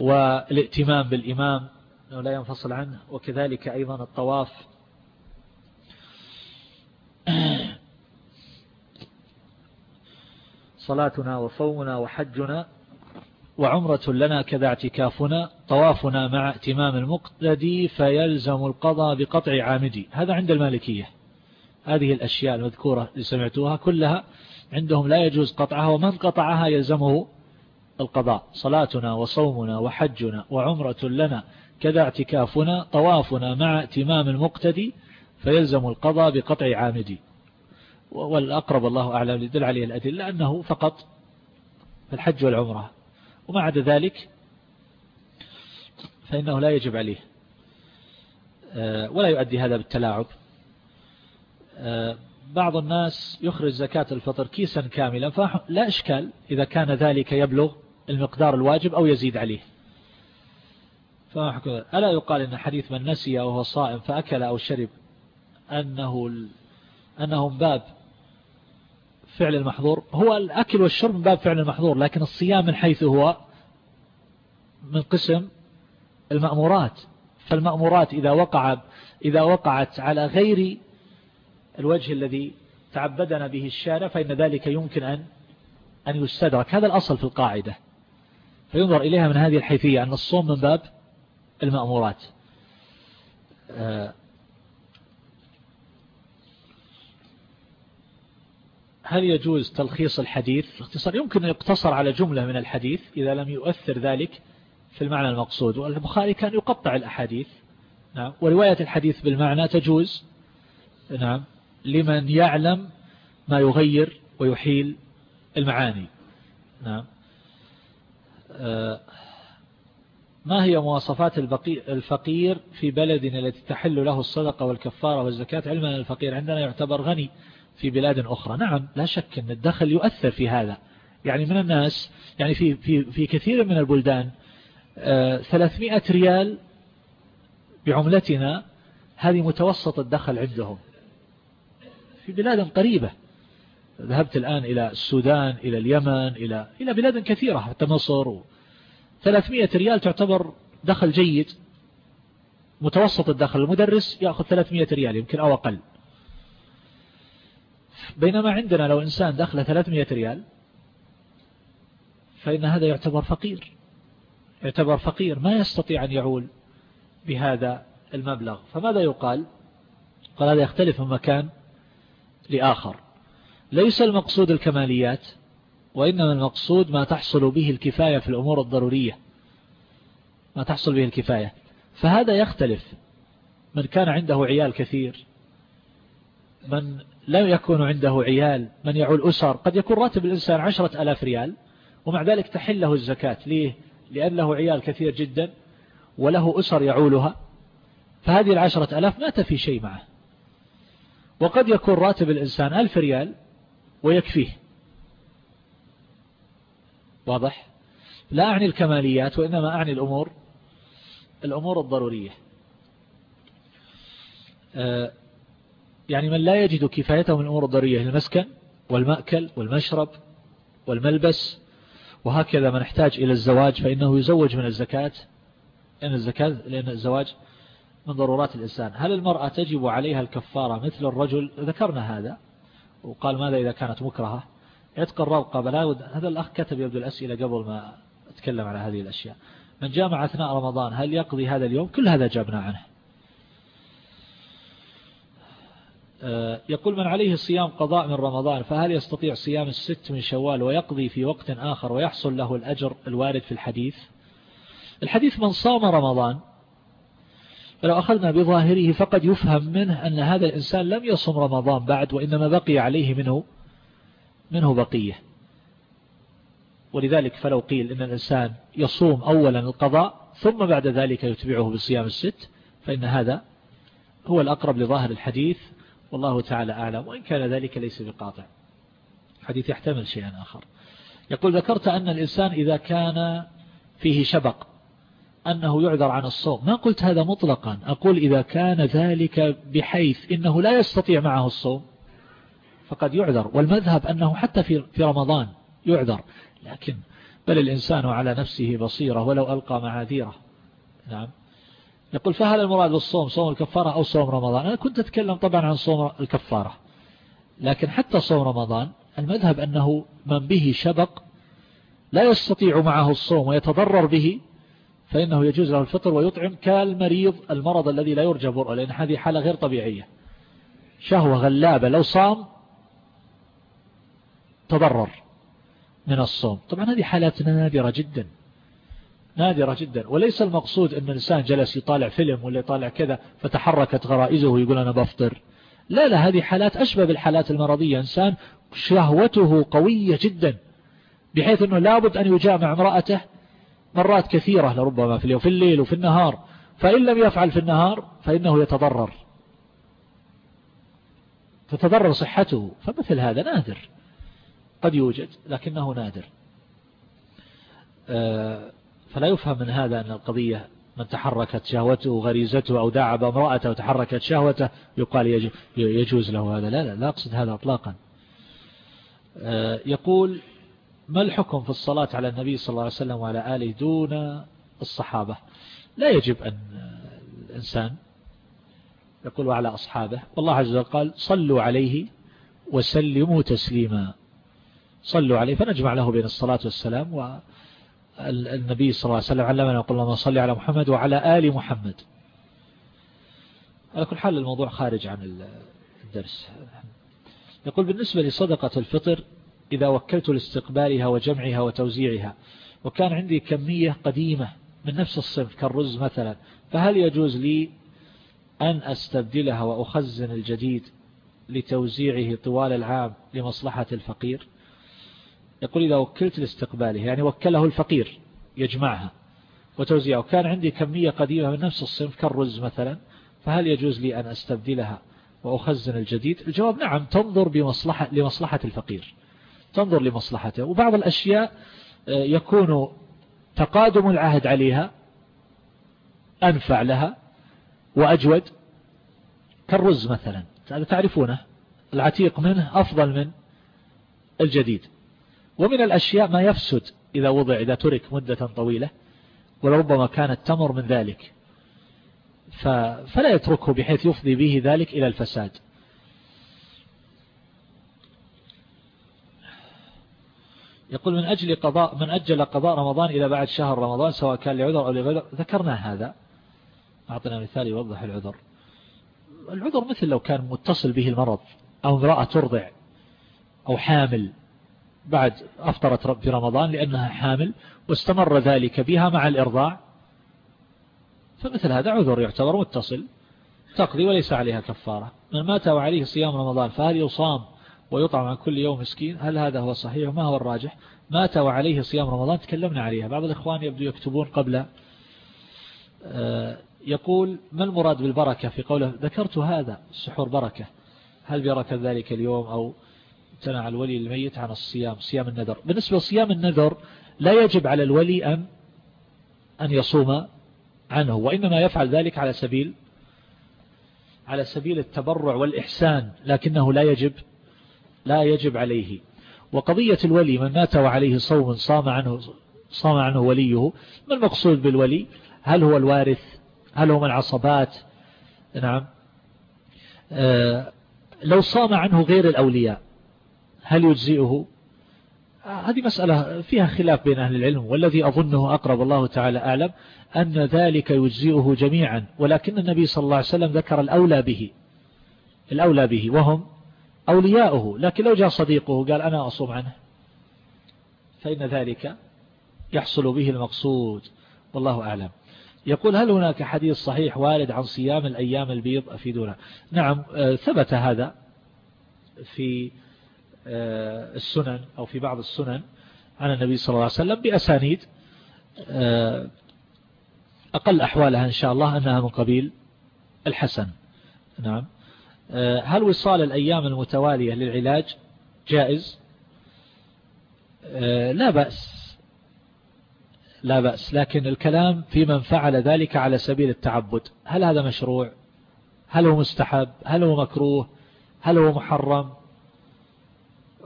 والائتمام بالإمام أنه لا ينفصل عنه وكذلك أيضا الطواف. صلاتنا وصومنا وحجنا وعمرة لنا كذا اعتكافنا طوافنا مع اتمام المقتدي فيلزم القضاء بقطع عامدي. هذا عند المالكية. هذه الأشياء المذكورة اللي سمعتوها كلها عندهم لا يجوز قطعها ومن قطعها يلزمه القضاء. صلاتنا وصومنا وحجنا وعمرة لنا كذا اعتكافنا طوافنا مع اتمام المقتدي فيلزم القضاء بقطع عامدي. والأقرب الله أعلم يدل عليه الأدلة أنه فقط في الحج والعمرة. وما عدا ذلك فإنه لا يجب عليه آه، ولا يؤدي هذا بالتلاعب. آه، بعض الناس يخرج زكاة الفطر كيسا كاملا فلا إشكال إذا كان ذلك يبلغ المقدار الواجب أو يزيد عليه. ألا يقال إن حديث من نسي وهو صائم فأكل أو شرب أنه أنه باب فعل المحظور. هو الأكل والشرب من باب فعل المحظور لكن الصيام من حيث هو من قسم المأمورات. فالمأمورات إذا وقع إذا وقعت على غير الوجه الذي تعبدنا به الشارع فإن ذلك يمكن أن أن يستدرك. هذا الأصل في القاعدة. فينظر إليها من هذه الحيثية أن الصوم من باب المأمورات. هل يجوز تلخيص الحديث اختصار يمكن أن يقتصر على جملة من الحديث إذا لم يؤثر ذلك في المعنى المقصود. والبخاري كان يقطع الأحاديث. نعم. ورواية الحديث بالمعنى تجوز. نعم. لمن يعلم ما يغير ويحيل المعاني. نعم. آه، ما هي مواصفات الفقير في بلدنا التي تحل له الصدقة والكفارة والزكاة؟ علما الفقير عندنا يعتبر غني. في بلاد أخرى. نعم لا شك أن الدخل يؤثر في هذا. يعني من الناس يعني في, في, في كثير من البلدان 300 آه، ريال بعملتنا هذه متوسط الدخل عندهم. في بلاد قريبة. ذهبت الآن إلى السودان إلى اليمن إلى إلى بلاد كثيرة حتى مصر. 300 ريال تعتبر دخل جيد متوسط الدخل. المدرس يأخذ 300 ريال يمكن أو أقل. بينما عندنا لو إنسان دخل 300 ريال فإن هذا يعتبر فقير. يعتبر فقير ما يستطيع أن يعول بهذا المبلغ. فماذا يقال؟ قال هذا يختلف من مكان لآخر. ليس المقصود الكماليات وإنما المقصود ما تحصل به الكفاية في الأمور الضرورية. ما تحصل به الكفاية. فهذا يختلف. من كان عنده عيال كثير من لا يكون عنده عيال من يعول أسر. قد يكون راتب الإنسان عشرة ألاف ريال ومع ذلك تحل له الزكاة. ليه؟ لأن له عيال كثير جدا وله أسر يعولها. فهذه العشرة ألاف ما تفي شيء معه. وقد يكون راتب الإنسان ألف ريال ويكفيه. واضح؟ لا أعني الكماليات وإنما أعني الأمور الأمور الضرورية. آه، يعني من لا يجد كفايته من الأمور الضرورية المسكن والمأكل والمشرب والملبس وهكذا من احتاج إلى الزواج فإنه يزوج من الزكاة. لأن الزكاة لأن الزواج من ضرورات الإنسان. هل المرأة تجب عليها الكفارة مثل الرجل؟ ذكرنا هذا. وقال ماذا إذا كانت مكرهة؟ عتق الرقبة لا هذا الأخ كتب يبدو الأسئلة قبل ما أتكلم على هذه الأشياء. من جامع أثناء رمضان هل يقضي هذا اليوم؟ كل هذا جابنا عنه. يقول من عليه صيام قضاء من رمضان فهل يستطيع صيام الست من شوال ويقضي في وقت آخر ويحصل له الأجر الوارد في الحديث؟ الحديث من صام رمضان فلو أخذنا بظاهره فقد يفهم منه أن هذا الإنسان لم يصم رمضان بعد وإنما بقي عليه منه منه بقية. ولذلك فلو قيل إن الإنسان يصوم أولا القضاء ثم بعد ذلك يتبعه بالصيام الست فإن هذا هو الأقرب لظاهر الحديث. والله تعالى أعلم وإن كان ذلك ليس بقاطع. حديث يحتمل شيئا آخر. يقول ذكرت أن الإنسان إذا كان فيه شبق أنه يعذر عن الصوم. ما قلت هذا مطلقا؟ أقول إذا كان ذلك بحيث إنه لا يستطيع معه الصوم فقد يعذر. والمذهب أنه حتى في رمضان يعذر. لكن بل الإنسان على نفسه بصيرة ولو ألقى معاذيره. نعم. يقول فهل المراد بالصوم صوم الكفارة أو صوم رمضان؟ أنا كنت أتكلم طبعا عن صوم الكفارة لكن حتى صوم رمضان المذهب أنه من به شبق لا يستطيع معه الصوم ويتضرر به فإنه يجوز له الفطر ويطعم كالمريض المرض الذي لا يرجى برؤه لأن هذه حالة غير طبيعية. شهوة غلابة لو صام تضرر من الصوم. طبعا هذه حالات نادرة جدا. نادرة جدا. وليس المقصود أن الإنسان جلس يطالع فيلم ولا يطالع كذا فتحركت غرائزه ويقول أنا بفطر. لا لا هذه حالات أشبه بالحالات المرضية. إنسان شهوته قوية جدا بحيث أنه لابد أن يجامع امرأته مرات كثيرة لربما في اليوم في الليل وفي النهار. فإن لم يفعل في النهار فإنه يتضرر. تتضرر صحته. فمثل هذا نادر. قد يوجد لكنه نادر. آه، فلا يفهم من هذا أن القضية من تحركت شهوته غريزته أو داعب امرأته وتحركت شهوته يقال يجوز له هذا. لا لا لا أقصد هذا أطلاقا. آه، يقول ما الحكم في الصلاة على النبي صلى الله عليه وسلم وعلى آله دون الصحابة؟ لا يجب أن الإنسان يقول وعلى أصحابه والله عز وجل قال صلوا عليه وسلموا تسليما صلوا عليه فنجمع له بين الصلاة والسلام والنبي صلى الله عليه وسلم علمنا يقول اللهم صل على محمد وعلى آل محمد. على كل حال الموضوع خارج عن الدرس. يقول بالنسبة لصدقة الفطر إذا وكلت لاستقبالها وجمعها وتوزيعها وكان عندي كمية قديمة من نفس الصنف كالرز مثلا فهل يجوز لي أن أستبدلها وأخزن الجديد لتوزيعه طوال العام لمصلحة الفقير؟ يقول إذا وكلت لاستقباله يعني وكله الفقير يجمعها وتوزيعه كان عندي كمية قديمة من نفس الصنف كالرز مثلا فهل يجوز لي أن أستبدلها وأخزن الجديد؟ الجواب نعم تنظر بمصلحة لمصلحة الفقير. تنظر لمصلحته. وبعض الأشياء آه، يكون تقادم العهد عليها أنفع لها وأجود. كالرز مثلا تعرفونه العتيق منه أفضل من الجديد. ومن الأشياء ما يفسد إذا وضع إذا ترك مدة طويلة ولربما كان التمر من ذلك. فلا يتركه بحيث يفضي به ذلك إلى الفساد. يقول من أجل قضاء من أجل قضاء رمضان إلى بعد شهر رمضان سواء كان لعذر أو لغير ذكرنا هذا. أعطنا مثال يوضح العذر. العذر مثل لو كان متصل به المرض أو امرأة ترضع أو حامل. بعد أفطرت في رمضان لأنها حامل واستمر ذلك بها مع الإرضاع. فمثل هذا عذر يعتبر متصل. تقضي وليس عليها كفارة. من مات وعليه صيام رمضان فهل يصام ويطعم عن كل يوم مسكين؟ هل هذا هو الصحيح وما هو الراجح؟ مات وعليه صيام رمضان تكلمنا عليها. بعض الإخوان يبدو يكتبون قبل. آه، يقول ما المراد بالبركة في قوله ذكرت هذا السحور بركة؟ هل بركة ذلك اليوم أو امتنع الولي الميت عن الصيام صيام النذر. بالنسبة لصيام النذر لا يجب على الولي أن أن يصوم عنه وإنما يفعل ذلك على سبيل على سبيل التبرع والإحسان لكنه لا يجب لا يجب عليه. وقضية الولي من مات وعليه صوم صام عنه صام عنه وليه ما المقصود بالولي؟ هل هو الوارث؟ هل هو من العصبات؟ نعم. آه لو صام عنه غير الأولياء هل يجزئه؟ هذه مسألة فيها خلاف بين أهل العلم والذي أظنه أقرب الله تعالى أعلم أن ذلك يجزئه جميعا ولكن النبي صلى الله عليه وسلم ذكر الأولى به الأولى به وهم أولياؤه. لكن لو جاء صديقه قال أنا أصوم عنه فإن ذلك يحصل به المقصود والله أعلم. يقول هل هناك حديث صحيح وارد عن صيام الأيام البيض؟ أفيدونا. نعم آه، ثبت هذا في آه، السنن أو في بعض السنن عن النبي صلى الله عليه وسلم بأسانيد آه، أقل أحوالها إن شاء الله أنها من قبيل الحسن. نعم. هل وصال الأيام المتوالية للعلاج جائز؟ لا بأس. لا بأس. لكن الكلام في من فعل ذلك على سبيل التعبد هل هذا مشروع؟ هل هو مستحب؟ هل هو مكروه؟ هل هو محرم؟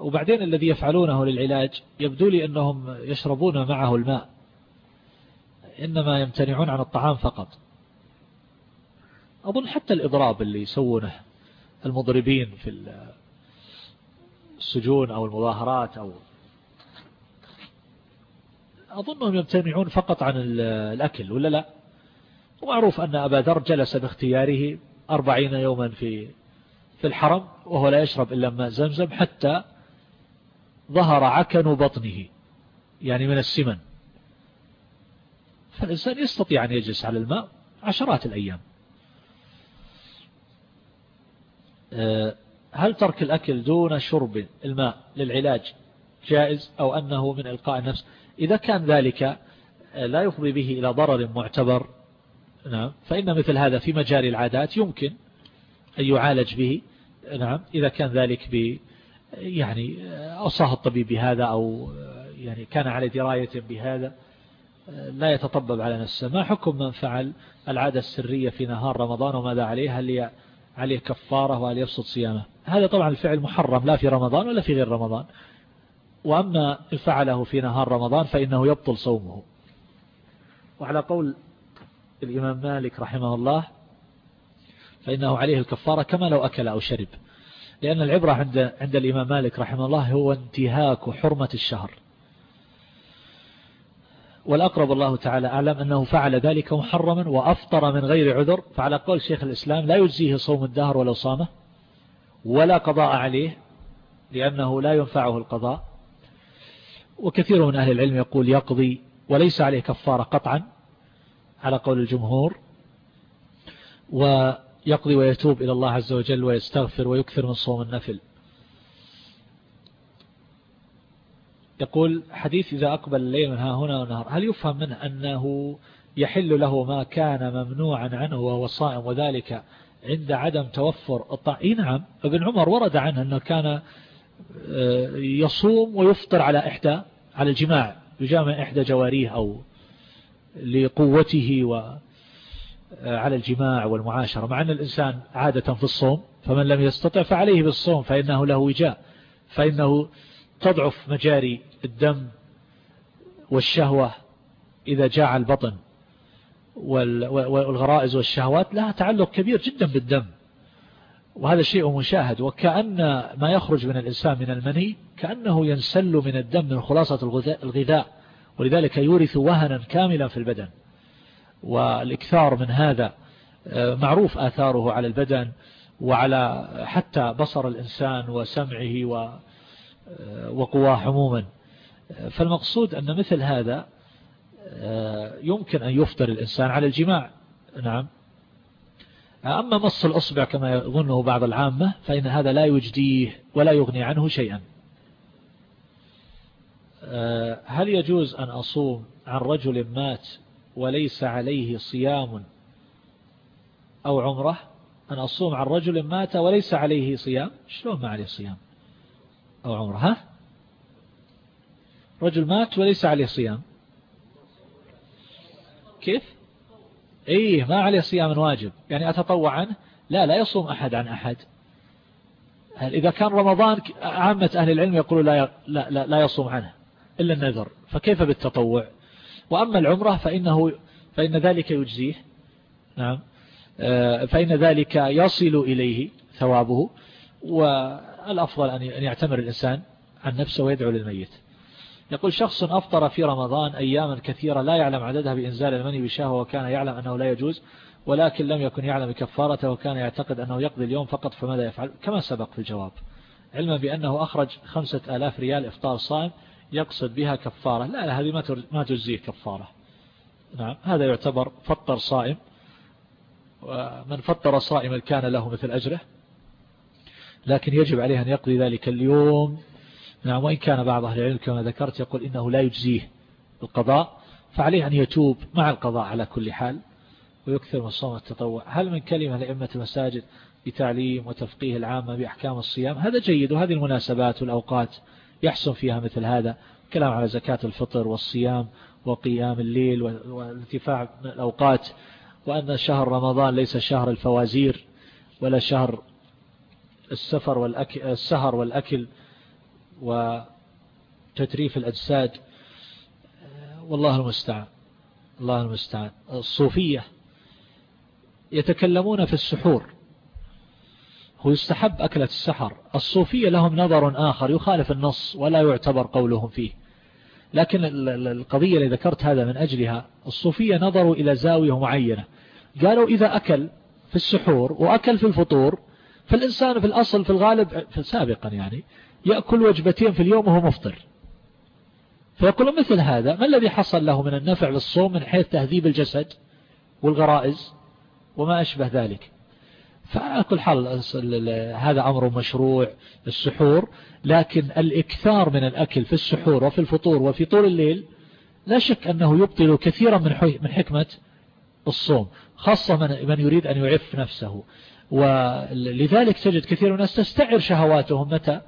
وبعدين الذي يفعلونه للعلاج يبدو لي أنهم يشربون معه الماء إنما يمتنعون عن الطعام فقط. أظن حتى الإضراب اللي يسوونه المضربين في السجون أو المظاهرات أو أظنهم يمتنعون فقط عن الأكل ولا لا؟ ومعروف أن أبا ذر جلس باختياره أربعين يوما في في الحرم وهو لا يشرب إلا ماء زمزم حتى ظهر عكن بطنه يعني من السمن. فالإنسان يستطيع أن يجلس على الماء عشرات الأيام. أه، هل ترك الأكل دون شرب الماء للعلاج جائز أو أنه من إلقاء النفس؟ إذا كان ذلك أه، لا يفضي به إلى ضرر معتبر. نعم. فإن مثل هذا في مجاري العادات يمكن أن يعالج به. نعم. إذا كان ذلك يعني أوصاه الطبيب بهذا أو يعني كان على دراية بهذا لا يتطبب على نفسه. ما حكم من فعل العادة السرية في نهار رمضان وماذا عليه هل عليه كفارة وهل يبسط صيامه؟ هذا طبعا الفعل محرم لا في رمضان ولا في غير رمضان. وأما فعله في نهار رمضان فإنه يبطل صومه. وعلى قول الإمام مالك رحمه الله فإنه عليه الكفارة كما لو أكل أو شرب. لأن العبرة عند عند الإمام مالك رحمه الله هو انتهاك حرمة الشهر. والأقرب الله تعالى أعلم أنه فعل ذلك محرما وأفطر من غير عذر فعلى قول شيخ الإسلام لا يجزيه صوم الدهر ولو صامه ولا قضاء عليه لأنه لا ينفعه القضاء. وكثير من أهل العلم يقول يقضي وليس عليه كفارة قطعا على قول الجمهور. ويقضي ويتوب إلى الله عز وجل ويستغفر ويكثر من صوم النفل. يقول حديث إذا أقبل الليل من ها هنا ونهار هل يفهم منه أنه يحل له ما كان ممنوعا عنه وهو صائم وذلك عند عدم توفر الطعام نعم ابن عمر ورد عنه أنه كان آه، يصوم ويفطر على إحدى على الجماع يجامع إحدى جواريه أو لقوته وعلى آه، الجماع والمعاشرة. مع أن الإنسان عادة في الصوم فمن لم يستطع فعليه بالصوم فإنه له وجاء فإنه تضعف مجاري الدم والشهوة إذا جاع البطن والغرائز والشهوات لها تعلق كبير جدا بالدم. وهذا شيء مشاهد. وكأن ما يخرج من الإنسان من المني كأنه ينسل من الدم من خلاصة الغذاء ولذلك يورث وهنا كاملا في البدن. والإكثار من هذا آه، معروف آثاره على البدن وعلى حتى بصر الإنسان وسمعه آه، وقواه عموما. فالمقصود أن مثل هذا آه، يمكن أن يفطر الإنسان على الجماع. نعم. أما مص الأصبع كما يظنه بعض العامة فإن هذا لا يجديه ولا يغني عنه شيئا. هل يجوز أن أصوم عن رجل مات وليس عليه صيام أو عمرة أن أصوم عن رجل مات وليس عليه صيام. شلون ما عليه صيام؟ أو عمرة ها؟ رجل مات وليس عليه صيام. كيف؟ إيه ما عليه صيام واجب. يعني أتطوع عنه؟ لا لا يصوم أحد عن أحد. إذا كان رمضان عامة أهل العلم يقولوا لا, لا, لا, لا يصوم عنه إلا النذر. فكيف بالتطوع؟ وأما العمرة فإنه فإن ذلك يجزيه. نعم. آه، فإن ذلك يصل إليه ثوابه والأفضل أن يعتمر الإنسان عن نفسه ويدعو للميت. يقول شخص أفطر في رمضان أياما كثيرة لا يعلم عددها بإنزال المني بشهوة وكان يعلم أنه لا يجوز ولكن لم يكن يعلم بكفارته وكان يعتقد أنه يقضي اليوم فقط فماذا يفعل؟ كما سبق في الجواب. علما بأنه أخرج خمسة آلاف ريال إفطار صائم يقصد بها كفارة. لا لا هذه ما تجزيه كفارة. نعم هذا يعتبر فطر صائم. ومن فطر صائما كان له مثل أجره لكن يجب عليه أن يقضي ذلك اليوم. نعم وإن كان بعض أهل العلم كما ذكرت يقول إنه لا يجزيه القضاء فعليه أن يتوب مع القضاء على كل حال ويكثر من صوم التطوع هل من كلمة لأئمة المساجد بتعليم وتفقيه العامة بأحكام الصيام؟ هذا جيد وهذه المناسبات والأوقات يحسن فيها مثل هذا كلام على زكاة الفطر والصيام وقيام الليل والارتفاع من الأوقات وأن شهر رمضان ليس شهر الفوازير ولا شهر السفر والأكل السهر والأكل وتتريف الأجساد. والله المستعان الله المستعان. الصوفية يتكلمون في السحور. هو يستحب أكلة السحر. الصوفية لهم نظر آخر يخالف النص ولا يعتبر قولهم فيه. لكن القضية اللي ذكرت هذا من أجلها الصوفية نظروا إلى زاوية معينة. قالوا إذا أكل في السحور وأكل في الفطور فالإنسان في الأصل في الغالب في سابقا يعني يأكل وجبتين في اليوم وهو مفطر. فيقول مثل هذا ما الذي حصل له من النفع بالصوم من حيث تهذيب الجسد والغرائز وما أشبه ذلك؟ فعلى كل حال هذا أمر مشروع السحور لكن الإكثار من الأكل في السحور وفي الفطور وفي طول الليل لا شك أنه يبطل كثيرا من حكمة الصوم خاصة من يريد أن يعف نفسه. ولذلك تجد كثير من الناس تستعر شهواتهم متى؟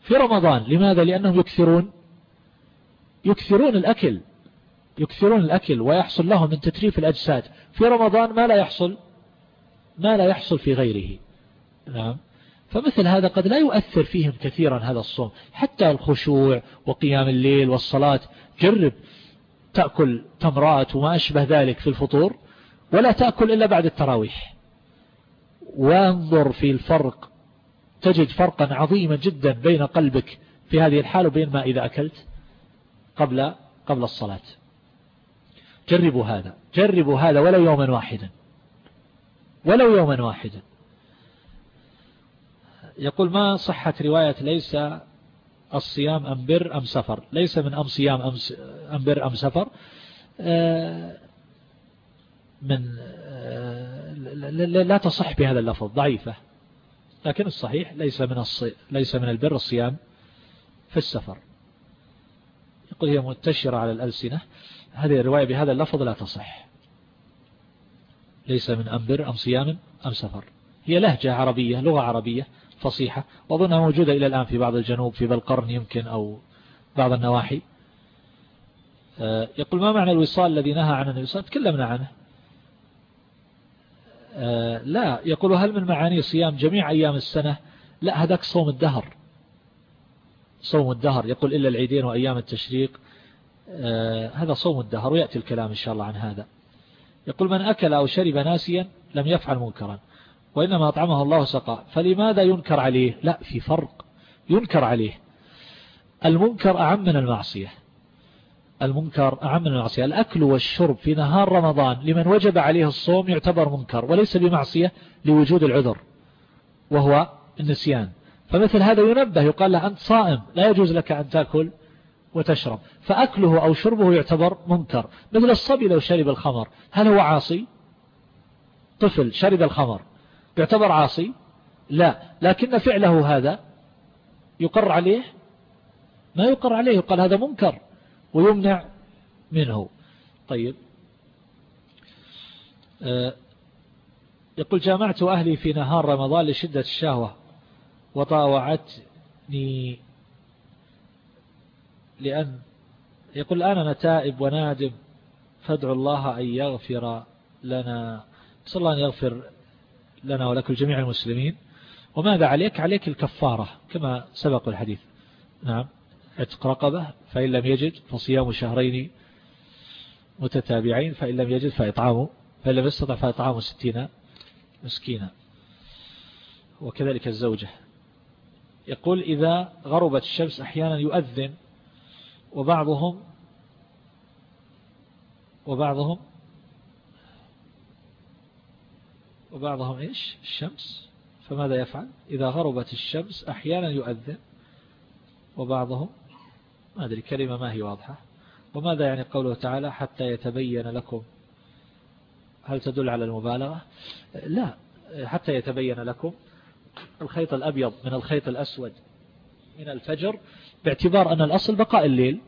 في رمضان. لماذا؟ لأنهم يكثرون يكثرون الأكل يكثرون الأكل ويحصل لهم من تتريف الأجساد. في رمضان ما لا يحصل؟ ما لا يحصل في غيره. نعم. فمثل هذا قد لا يؤثر فيهم كثيرا هذا الصوم. حتى الخشوع وقيام الليل والصلاة. جرب تأكل تمرات وما أشبه ذلك في الفطور ولا تأكل إلا بعد التراويح. وانظر في الفرق. تجد فرقا عظيما جدا بين قلبك في هذه الحال وبين ما إذا أكلت قبل قبل الصلاة. جربوا هذا. جربوا هذا ولو يوما واحدا. ولو يوما واحدا. يقول ما صحة رواية ليس الصيام أم بر أم سفر؟ ليس من أم صيام أم, أم بر أم سفر. آه، من آه، لا تصح بهذا اللفظ ضعيفة. لكن الصحيح ليس من الصي... ليس من البر الصيام في السفر. يقول هي منتشرة على الألسنة. هذه الرواية بهذا اللفظ لا تصح. ليس من أم بر أم صيام أم سفر. هي لهجة عربية لغة عربية فصيحة وأظنها موجودة إلى الآن في بعض الجنوب في بالقرن يمكن أو بعض النواحي. آه، يقول ما معنى الوصال الذي نهى عن الوصال تكلمنا عنه. آه، لا يقول هل من معاني صيام جميع أيام السنة؟ لا هذاك صوم الدهر. صوم الدهر يقول إلا العيدين وأيام التشريق. آه، هذا صوم الدهر ويأتي الكلام إن شاء الله عن هذا. يقول من أكل أو شرب ناسيا لم يفعل منكرا وإنما أطعمه الله سقى. فلماذا ينكر عليه؟ لا في فرق. ينكر عليه. المنكر أعم من المعصية. المنكر أعم من المعصية. الأكل والشرب في نهار رمضان لمن وجب عليه الصوم يعتبر منكر وليس بمعصية لوجود العذر وهو النسيان. فمثل هذا ينبه يقال له أنت صائم لا يجوز لك أن تأكل وتشرب. فأكله أو شربه يعتبر منكر مثل الصبي لو شرب الخمر. هل هو عاصي؟ طفل شرب الخمر. يعتبر عاصي؟ لا. لكن فعله هذا يقر عليه؟ ما يقر عليه. يقال هذا منكر ويمنع منه. طيب. آه، يقول جامعت أهلي في نهار رمضان لشدة الشهوة وطاوعتني لأن يقول الآن أنا تائب ونادم فادعو الله أن يغفر لنا. صلى الله أن يغفر لنا ولكم جميع المسلمين. وماذا عليك؟ عليك الكفارة كما سبق الحديث. نعم عتق رقبة فإن لم يجد فصيام شهرين متتابعين فإن لم يجد فإطعامه فإن لم يستطع فإطعامه ستين مسكينا. وكذلك الزوجة. يقول إذا غربت الشمس أحيانا يؤذن وبعضهم وبعضهم وبعضهم إيش؟ الشمس. فماذا يفعل؟ إذا غربت الشمس أحيانا يؤذن. وبعضهم ما أدري كلمة ما هي واضحة. وماذا يعني قوله تعالى؟ حتى يتبين لكم. هل تدل على المبالغة؟ لا. حتى يتبين لكم الخيط الأبيض من الخيط الأسود من الفجر. باعتبار أن الأصل بقاء الليل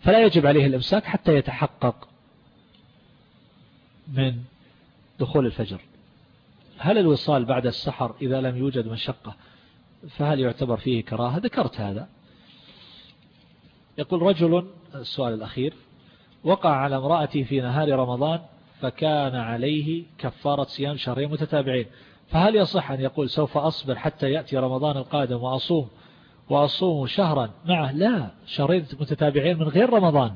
فلا يجب عليه الإمساك حتى يتحقق من دخول الفجر. هل الوصال بعد السحر إذا لم يوجد مشقة فهل يعتبر فيه كراهة؟ ذكرت هذا. يقول رجل السؤال الأخير وقع على امرأتي في نهار رمضان فكان عليه كفارة صيام شهرين متتابعين فهل يصح أن يقول سوف أصبر حتى يأتي رمضان القادم وأصوم؟ وأصوم شهرا معه. لا شهرين متتابعين من غير رمضان.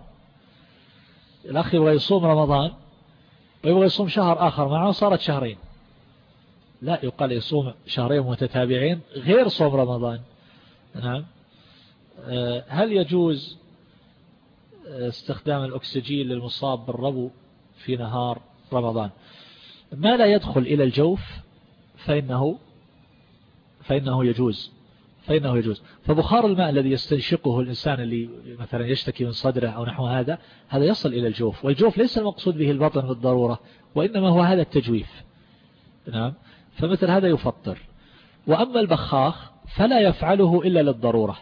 الأخ يبغى يصوم رمضان ويبغى يصوم شهر آخر معه صارت شهرين. لا يقال يصوم شهرين متتابعين غير صوم رمضان. نعم. آه، هل يجوز استخدام الأكسجين للمصاب بالربو في نهار رمضان؟ ما لا يدخل إلى الجوف فإنه فإنه يجوز. فإنه يجوز. فبخار الماء الذي يستنشقه الإنسان اللي مثلا يشتكي من صدره أو نحو هذا هذا يصل إلى الجوف والجوف ليس المقصود به البطن بالضرورة وإنما هو هذا التجويف. نعم. فمثل هذا يفطر. وأما البخاخ فلا يفعله إلا للضرورة.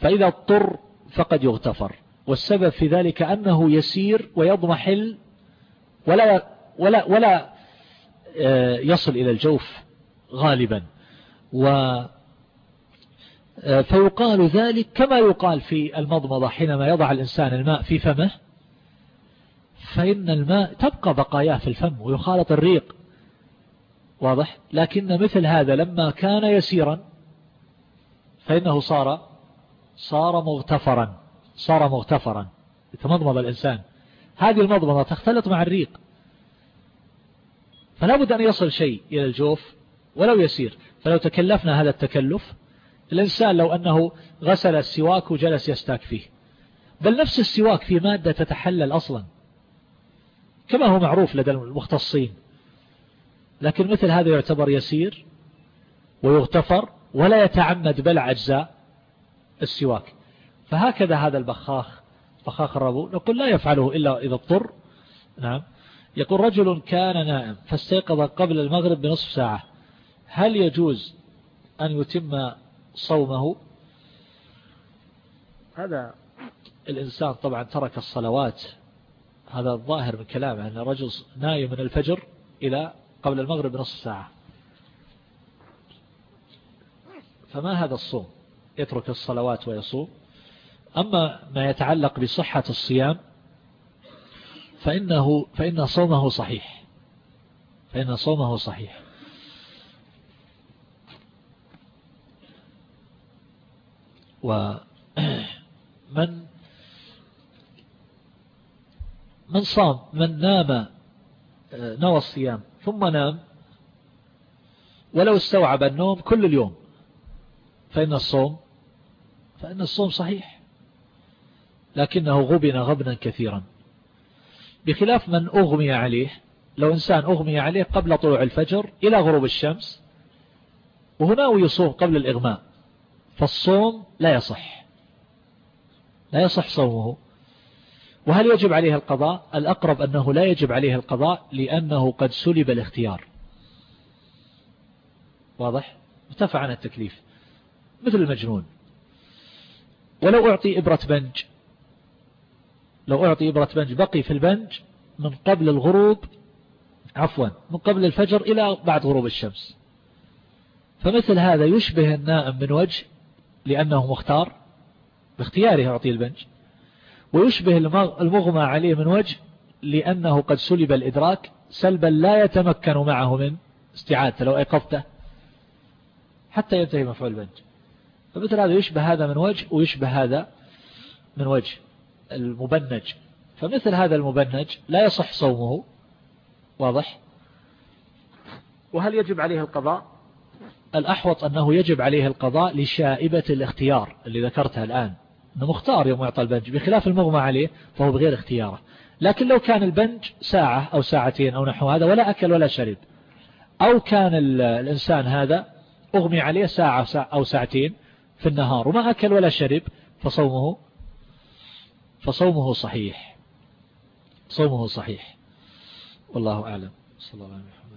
فإذا اضطر فقد يغتفر. والسبب في ذلك أنه يسير ويضمحل ولا ولا ولا آه، يصل إلى الجوف غالبا. و فيقال ذلك كما يقال في المضمضة حينما يضع الإنسان الماء في فمه فإن الماء تبقى بقاياه في الفم ويخالط الريق. واضح؟ لكن مثل هذا لما كان يسيرا فإنه صار صار مغتفرا صار مغتفرا. يتمضمض الإنسان. هذه المضمضة تختلط مع الريق. فلا بد أن يصل شيء إلى الجوف ولو يسير. فلو تكلفنا هذا التكلف الإنسان لو أنه غسل السواك وجلس يستاك فيه. بل نفس السواك في مادة تتحلل أصلا. كما هو معروف لدى المختصين. لكن مثل هذا يعتبر يسير ويغتفر ولا يتعمد بلع أجزاء السواك. فهكذا هذا البخاخ بخاخ الربو. نقول لا يفعله إلا إذا اضطر. نعم. يقول رجل كان نائم فاستيقظ قبل المغرب بنصف ساعة. هل يجوز أن يتم صومه. هذا الإنسان طبعا ترك الصلوات. هذا الظاهر من كلامه أن الرجل نايم من الفجر إلى قبل المغرب بنصف ساعة. فما هذا الصوم؟ يترك الصلوات ويصوم. أما ما يتعلق بصحة الصيام فإنه فإن صومه صحيح. فإن صومه صحيح. ومن من صام من نام نوى الصيام ثم نام ولو استوعب النوم كل اليوم فإن الصوم فإن الصوم صحيح لكنه غبن غبنا كثيرا. بخلاف من أغمي عليه لو إنسان أغمي عليه قبل طلوع الفجر إلى غروب الشمس وهنا يصوم قبل الإغماء فالصوم لا يصح. لا يصح صومه. وهل يجب عليه القضاء؟ الأقرب أنه لا يجب عليه القضاء لأنه قد سلب الاختيار. واضح؟ ارتفع عن التكليف. مثل المجنون. ولو أعطي إبرة بنج. لو أعطي إبرة بنج. بقي في البنج من قبل الغروب عفوا من قبل الفجر إلى بعد غروب الشمس. فمثل هذا يشبه النائم من وجه لأنه مختار باختياره يعطي البنج. ويشبه المغمى عليه من وجه لأنه قد سلب الإدراك سلبا لا يتمكن معه من استعادته لو أيقظته حتى ينتهي مفعول البنج. فمثل هذا يشبه هذا من وجه ويشبه هذا من وجه المبنج. فمثل هذا المبنج لا يصح صومه واضح؟ وهل يجب عليه القضاء؟ الأحوط أنه يجب عليه القضاء لشائبة الاختيار اللي ذكرتها الآن. أنه مختار يوم يعطى البنج بخلاف المغمى عليه فهو بغير اختياره. لكن لو كان البنج ساعة أو ساعتين أو نحو هذا ولا أكل ولا شرب أو كان الإنسان هذا أغمي عليه ساعة أو ساعتين في النهار وما أكل ولا شرب فصومه فصومه صحيح. صومه صحيح. والله أعلم. صلى الله عليه وسلم.